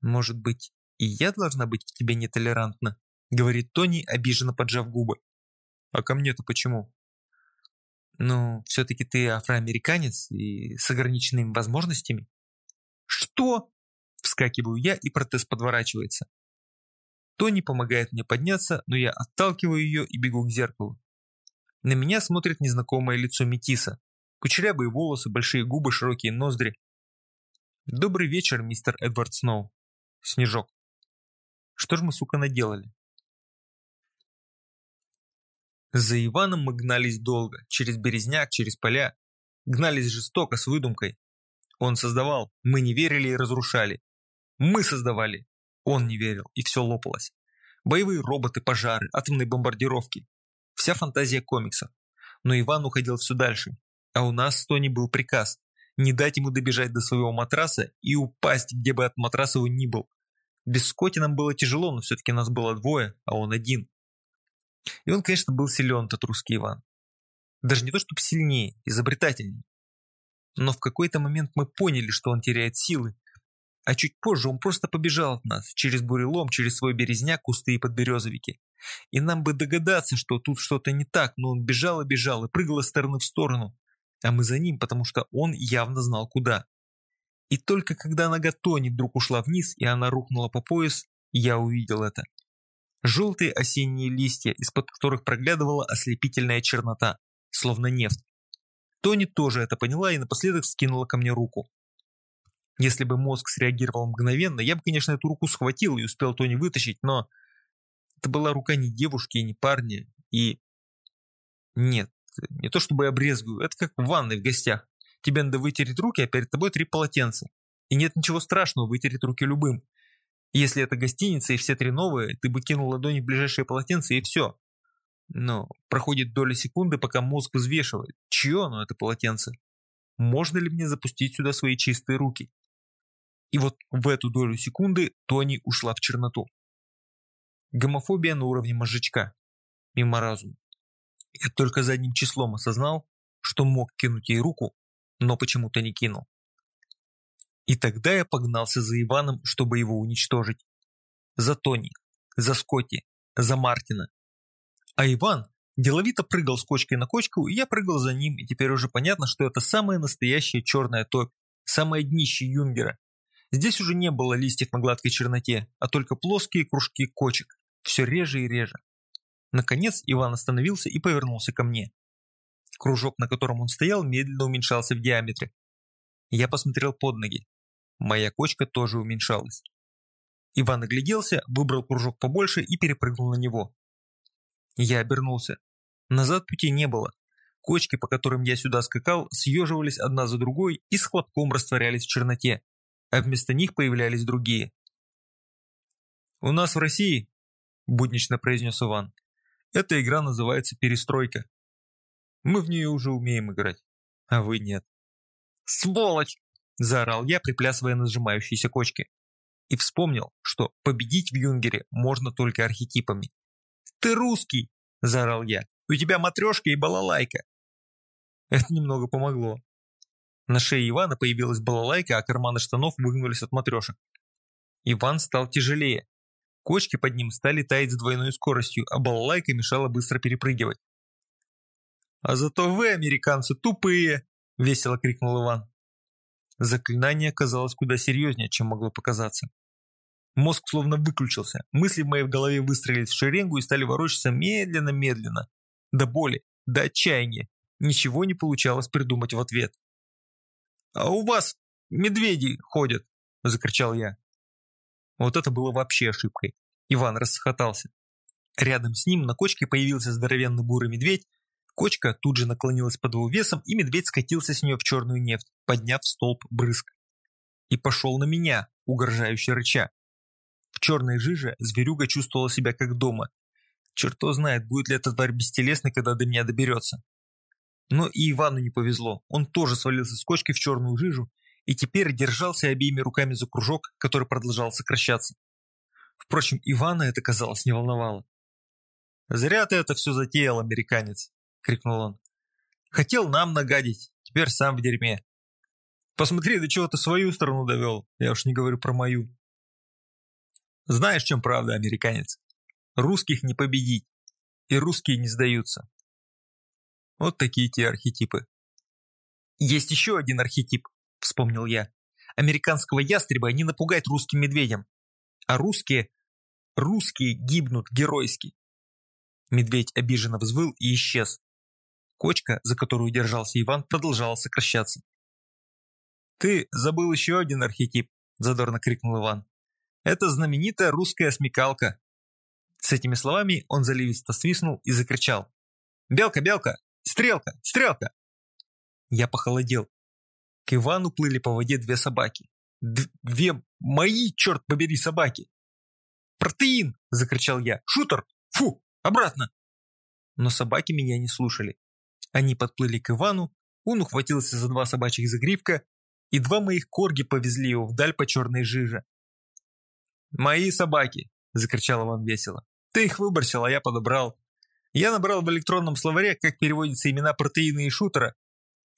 «Может быть, и я должна быть к тебе нетолерантна?» — говорит Тони, обиженно поджав губы. «А ко мне-то почему?» «Ну, все-таки ты афроамериканец и с ограниченными возможностями». «Что?» — вскакиваю я, и протез подворачивается. Тони помогает мне подняться, но я отталкиваю ее и бегу к зеркалу. На меня смотрит незнакомое лицо Метиса. Кучерявые волосы, большие губы, широкие ноздри. «Добрый вечер, мистер Эдвард Сноу». Снежок. Что ж мы, сука, наделали? За Иваном мы гнались долго, через березняк, через поля. Гнались жестоко, с выдумкой. Он создавал, мы не верили и разрушали. Мы создавали, он не верил, и все лопалось. Боевые роботы, пожары, атомные бомбардировки. Вся фантазия комиксов. Но Иван уходил все дальше. А у нас с Тони был приказ не дать ему добежать до своего матраса и упасть, где бы от матраса он ни был. Без Скотти нам было тяжело, но все-таки нас было двое, а он один. И он, конечно, был силен, этот русский Иван. Даже не то, чтобы сильнее, изобретательнее. Но в какой-то момент мы поняли, что он теряет силы, а чуть позже он просто побежал от нас, через бурелом, через свой березняк, кусты и подберезовики. И нам бы догадаться, что тут что-то не так, но он бежал и бежал и прыгал из стороны в сторону, а мы за ним, потому что он явно знал куда. И только когда нога Тони вдруг ушла вниз, и она рухнула по пояс, я увидел это. Желтые осенние листья, из-под которых проглядывала ослепительная чернота, словно нефть. Тони тоже это поняла и напоследок скинула ко мне руку. Если бы мозг среагировал мгновенно, я бы, конечно, эту руку схватил и успел Тони вытащить, но это была рука не девушки и не парня, и... Нет, не то чтобы я брезгую, это как в ванной в гостях. Тебе надо вытереть руки, а перед тобой три полотенца. И нет ничего страшного вытереть руки любым. Если это гостиница и все три новые, ты бы кинул ладони в ближайшее полотенце и все. Но проходит доля секунды, пока мозг взвешивает, чье оно это полотенце. Можно ли мне запустить сюда свои чистые руки? И вот в эту долю секунды Тони ушла в черноту. Гомофобия на уровне мозжечка. Мимо разума. Я только задним числом осознал, что мог кинуть ей руку, но почему-то не кинул. И тогда я погнался за Иваном, чтобы его уничтожить. За Тони, за Скотти, за Мартина. А Иван деловито прыгал с кочки на кочку, и я прыгал за ним, и теперь уже понятно, что это самая настоящая черная топь, самое днище Юнгера. Здесь уже не было листьев на гладкой черноте, а только плоские кружки кочек, все реже и реже. Наконец Иван остановился и повернулся ко мне. Кружок, на котором он стоял, медленно уменьшался в диаметре. Я посмотрел под ноги. Моя кочка тоже уменьшалась. Иван огляделся, выбрал кружок побольше и перепрыгнул на него. Я обернулся. Назад пути не было. Кочки, по которым я сюда скакал, съеживались одна за другой и с хлопком растворялись в черноте, а вместо них появлялись другие. «У нас в России», – буднично произнес Иван, – «эта игра называется «Перестройка». Мы в нее уже умеем играть, а вы нет». «Сволочь!» – заорал я, приплясывая на сжимающиеся кочки. И вспомнил, что победить в Юнгере можно только архетипами. «Ты русский!» – заорал я. «У тебя матрешка и балалайка!» Это немного помогло. На шее Ивана появилась балалайка, а карманы штанов выгнулись от матрешек. Иван стал тяжелее. Кочки под ним стали таять с двойной скоростью, а балалайка мешала быстро перепрыгивать. «А зато вы, американцы, тупые!» – весело крикнул Иван. Заклинание казалось куда серьезнее, чем могло показаться. Мозг словно выключился, мысли в моей голове выстроились в шеренгу и стали ворочаться медленно-медленно. До боли, до отчаяния. Ничего не получалось придумать в ответ. «А у вас медведи ходят!» – закричал я. Вот это было вообще ошибкой. Иван расхохотался. Рядом с ним на кочке появился здоровенный бурый медведь Кочка тут же наклонилась под его весом, и медведь скатился с нее в черную нефть, подняв столб брызг. И пошел на меня, угрожающе рыча. В черной жиже зверюга чувствовала себя как дома. Черто знает, будет ли эта тварь бестелесной, когда до меня доберется. Но и Ивану не повезло. Он тоже свалился с кочки в черную жижу и теперь держался обеими руками за кружок, который продолжал сокращаться. Впрочем, Ивана это, казалось, не волновало. «Зря ты это все затеял, американец», — крикнул он. «Хотел нам нагадить, теперь сам в дерьме. Посмотри, до чего ты свою страну довел, я уж не говорю про мою». Знаешь, в чем правда, американец? Русских не победить, и русские не сдаются. Вот такие те архетипы. Есть еще один архетип, вспомнил я. Американского ястреба не напугать русским медведям. А русские... Русские гибнут геройски. Медведь обиженно взвыл и исчез. Кочка, за которую держался Иван, продолжала сокращаться. «Ты забыл еще один архетип», – задорно крикнул Иван. «Это знаменитая русская смекалка». С этими словами он заливисто свистнул и закричал. «Белка, белка! Стрелка, стрелка!» Я похолодел. К Ивану плыли по воде две собаки. Две мои, черт побери, собаки! «Протеин!» – закричал я. «Шутер! Фу! Обратно!» Но собаки меня не слушали. Они подплыли к Ивану, он ухватился за два собачьих загривка, и два моих корги повезли его вдаль по черной жиже. «Мои собаки!» – закричал Иван весело. «Ты их выбросил, а я подобрал. Я набрал в электронном словаре, как переводятся имена протеина и шутера,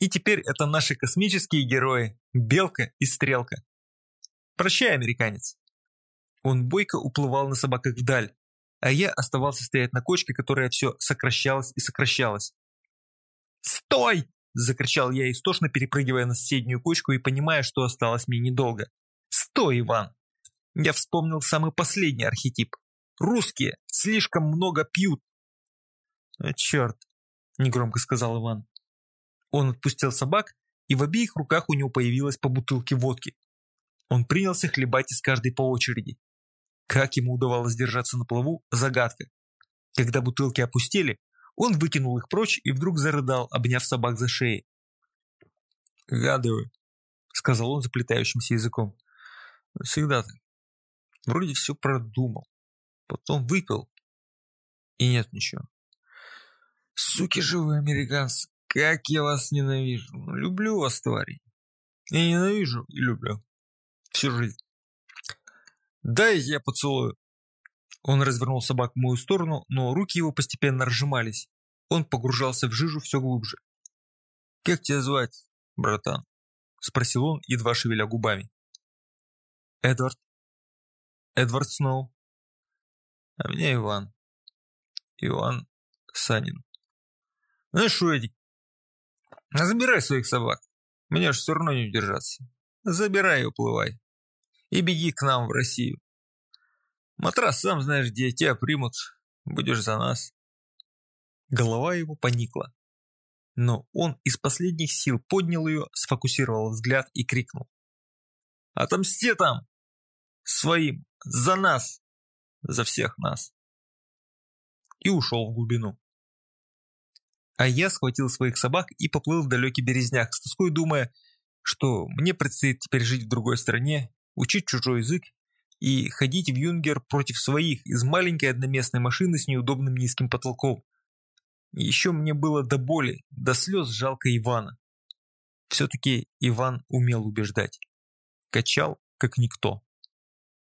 и теперь это наши космические герои – Белка и Стрелка. Прощай, американец!» Он бойко уплывал на собаках вдаль, а я оставался стоять на кочке, которая все сокращалась и сокращалась. «Стой!» – закричал я истошно, перепрыгивая на соседнюю кочку и понимая, что осталось мне недолго. «Стой, Иван!» Я вспомнил самый последний архетип. «Русские слишком много пьют!» «А черт!» – негромко сказал Иван. Он отпустил собак, и в обеих руках у него появилась по бутылке водки. Он принялся хлебать из каждой по очереди. Как ему удавалось держаться на плаву – загадка. Когда бутылки опустели, он выкинул их прочь и вдруг зарыдал, обняв собак за шеи. «Гады вы», — сказал он заплетающимся языком. «Всегда так. Вроде все продумал. Потом выпил, и нет ничего. Суки же вы, американцы, как я вас ненавижу. Люблю вас, твари. И ненавижу, и люблю. Всю жизнь. Дай я поцелую. Он развернул собак в мою сторону, но руки его постепенно разжимались. Он погружался в жижу все глубже. «Как тебя звать, братан?» – спросил он, едва шевеля губами. «Эдвард». «Эдвард Сноу». «А меня Иван». «Иван Санин». «Знаешь что, Эдик, забирай своих собак. Мне ж все равно не удержаться. Забирай и уплывай. И беги к нам в Россию. Матрас сам знаешь где, тебя примут. Будешь за нас. Голова его поникла. Но он из последних сил поднял ее, сфокусировал взгляд и крикнул. «Отомсти там! Своим! За нас! За всех нас!» И ушел в глубину. А я схватил своих собак и поплыл в далекий березняк, с тоской думая, что мне предстоит теперь жить в другой стране, учить чужой язык и ходить в юнгер против своих из маленькой одноместной машины с неудобным низким потолком. Еще мне было до боли, до слез жалко Ивана. Все-таки Иван умел убеждать. Качал, как никто.